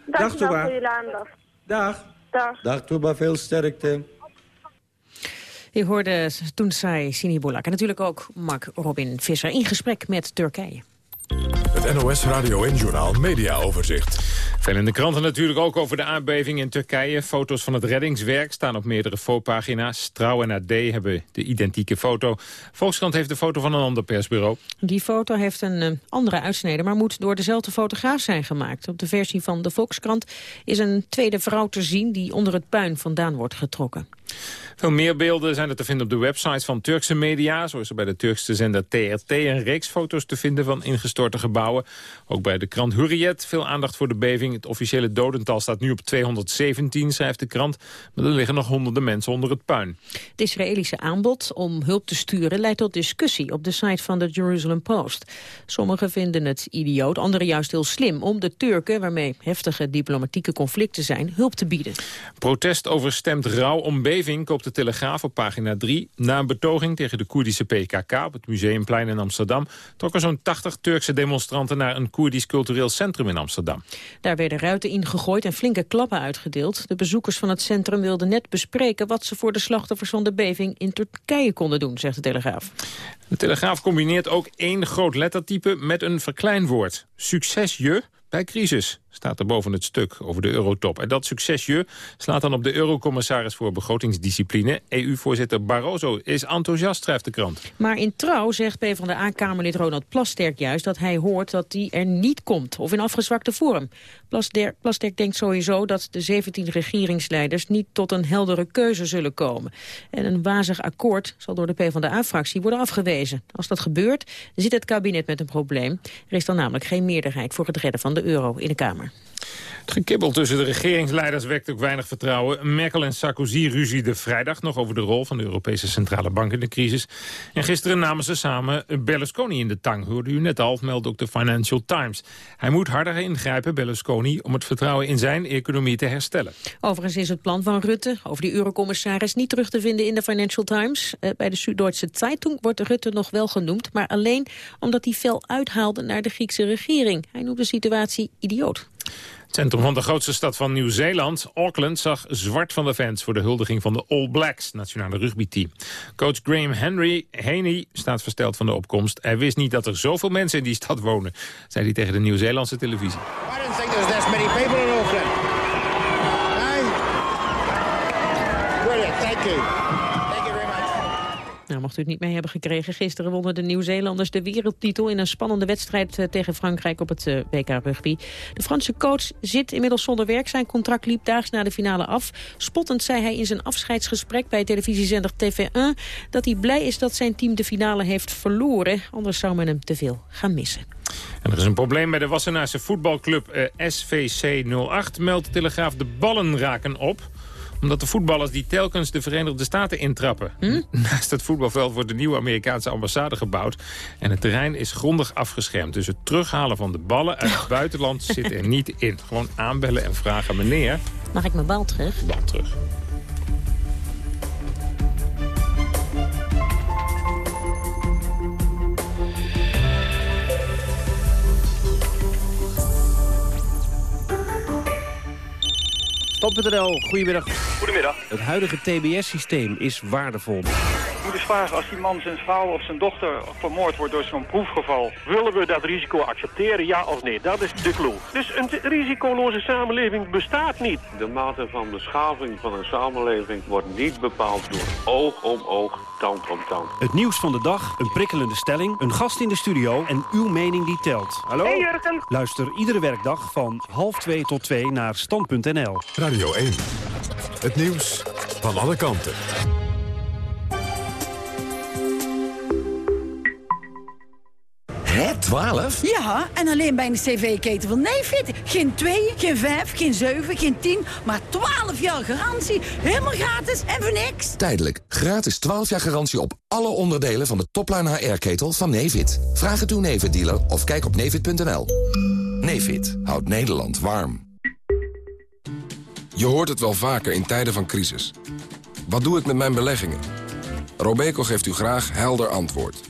Dag, Touba. voor jullie aandacht. Dag. Dag. Dag Touba, veel sterkte. Je hoorde toen zei Sini Boulak en natuurlijk ook Mark Robin Visser in gesprek met Turkije. Het NOS Radio en Journal Media Overzicht. Veel in de kranten natuurlijk ook over de aardbeving in Turkije. Foto's van het reddingswerk staan op meerdere fotopagina's. Trouw en AD hebben de identieke foto. Volkskrant heeft de foto van een ander persbureau. Die foto heeft een uh, andere uitsnede, maar moet door dezelfde fotograaf zijn gemaakt. Op de versie van de Volkskrant is een tweede vrouw te zien die onder het puin vandaan wordt getrokken. Veel meer beelden zijn er te vinden op de websites van Turkse media. Zo is er bij de Turkse zender TRT een reeks foto's te vinden van ingestorte gebouwen. Ook bij de krant Hurriyet veel aandacht voor de beving. Het officiële dodental staat nu op 217, schrijft de krant. Maar er liggen nog honderden mensen onder het puin. Het Israëlische aanbod om hulp te sturen leidt tot discussie op de site van de Jerusalem Post. Sommigen vinden het idioot, anderen juist heel slim om de Turken, waarmee heftige diplomatieke conflicten zijn, hulp te bieden. Protest overstemt rouw om beving koopt de Telegraaf op pagina 3. Na een betoging tegen de Koerdische PKK op het Museumplein in Amsterdam... trokken zo'n 80 Turkse demonstranten naar een Koerdisch cultureel centrum in Amsterdam. Daar werden ruiten ingegooid en flinke klappen uitgedeeld. De bezoekers van het centrum wilden net bespreken... wat ze voor de slachtoffers van de beving in Turkije konden doen, zegt de Telegraaf. De Telegraaf combineert ook één groot lettertype met een verkleinwoord. Succesje bij crisis, staat er boven het stuk over de eurotop. En dat succesje slaat dan op de eurocommissaris voor begrotingsdiscipline. EU-voorzitter Barroso is enthousiast, schrijft de krant. Maar in trouw zegt PvdA-kamerlid Ronald Plasterk juist... dat hij hoort dat die er niet komt, of in afgezwakte vorm. Plasterk, Plasterk denkt sowieso dat de 17 regeringsleiders... niet tot een heldere keuze zullen komen. En een wazig akkoord zal door de PvdA-fractie worden afgewezen. Als dat gebeurt, zit het kabinet met een probleem. Er is dan namelijk geen meerderheid voor het redden van de euro in de Kamer. Het gekibbel tussen de regeringsleiders wekt ook weinig vertrouwen. Merkel en Sarkozy ruzieden vrijdag nog over de rol van de Europese Centrale Bank in de crisis. En gisteren namen ze samen Berlusconi in de tang, hoorde u net al, meldt ook de Financial Times. Hij moet harder ingrijpen, Berlusconi, om het vertrouwen in zijn economie te herstellen. Overigens is het plan van Rutte over die eurocommissaris niet terug te vinden in de Financial Times. Uh, bij de Süddeutsche Zeitung wordt Rutte nog wel genoemd, maar alleen omdat hij fel uithaalde naar de Griekse regering. Hij noemt de situatie idioot. Het centrum van de grootste stad van Nieuw-Zeeland, Auckland, zag zwart van de fans voor de huldiging van de All Blacks, nationale rugbyteam. Coach Graham Henry Haney staat versteld van de opkomst. Hij wist niet dat er zoveel mensen in die stad wonen, zei hij tegen de Nieuw-Zeelandse televisie. I don't think people in Auckland. Hey? Brilliant, thank you. Nou, mocht u het niet mee hebben gekregen, gisteren wonnen de Nieuw-Zeelanders de wereldtitel in een spannende wedstrijd tegen Frankrijk op het uh, WK Rugby. De Franse coach zit inmiddels zonder werk. Zijn contract liep daags na de finale af. Spottend zei hij in zijn afscheidsgesprek bij televisiezender TV1 dat hij blij is dat zijn team de finale heeft verloren. Anders zou men hem te veel gaan missen. En er is een probleem bij de Wassenaarse voetbalclub eh, SVC 08. Meldt Telegraaf de ballen raken op omdat de voetballers die telkens de Verenigde Staten intrappen. Hm? Naast het voetbalveld wordt de nieuwe Amerikaanse ambassade gebouwd. En het terrein is grondig afgeschermd. Dus het terughalen van de ballen uit het buitenland zit er niet in. Gewoon aanbellen en vragen, meneer... Mag ik mijn bal terug? Bal terug. Stand.nl, goedemiddag. Goedemiddag. Het huidige TBS-systeem is waardevol. Ik moet dus vragen, als die man zijn vrouw of zijn dochter vermoord wordt door zo'n proefgeval... willen we dat risico accepteren, ja of nee? Dat is de clue. Dus een risicoloze samenleving bestaat niet. De mate van beschaving van een samenleving wordt niet bepaald door oog om oog, tand om tand. Het nieuws van de dag, een prikkelende stelling, een gast in de studio en uw mening die telt. Hallo? Hey Jurgen. Luister iedere werkdag van half twee tot twee naar stand.nl. Radio 1. Het nieuws van alle kanten. Hè, 12? Ja, en alleen bij een cv-keten van Nefit. Geen 2, geen 5, geen 7, geen 10, maar 12 jaar garantie. Helemaal gratis en voor niks. Tijdelijk. Gratis 12 jaar garantie op alle onderdelen van de topline HR-ketel van Nefit. Vraag het uw Nefit-dealer of kijk op nefit.nl. Nefit houdt Nederland warm. Je hoort het wel vaker in tijden van crisis. Wat doe ik met mijn beleggingen? Robeco geeft u graag helder antwoord.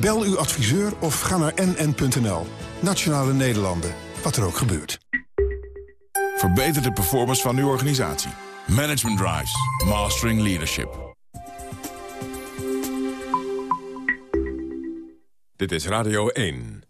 Bel uw adviseur of ga naar nn.nl. Nationale Nederlanden, wat er ook gebeurt. Verbeter de performance van uw organisatie. Management Drives. Mastering Leadership. Dit is Radio 1.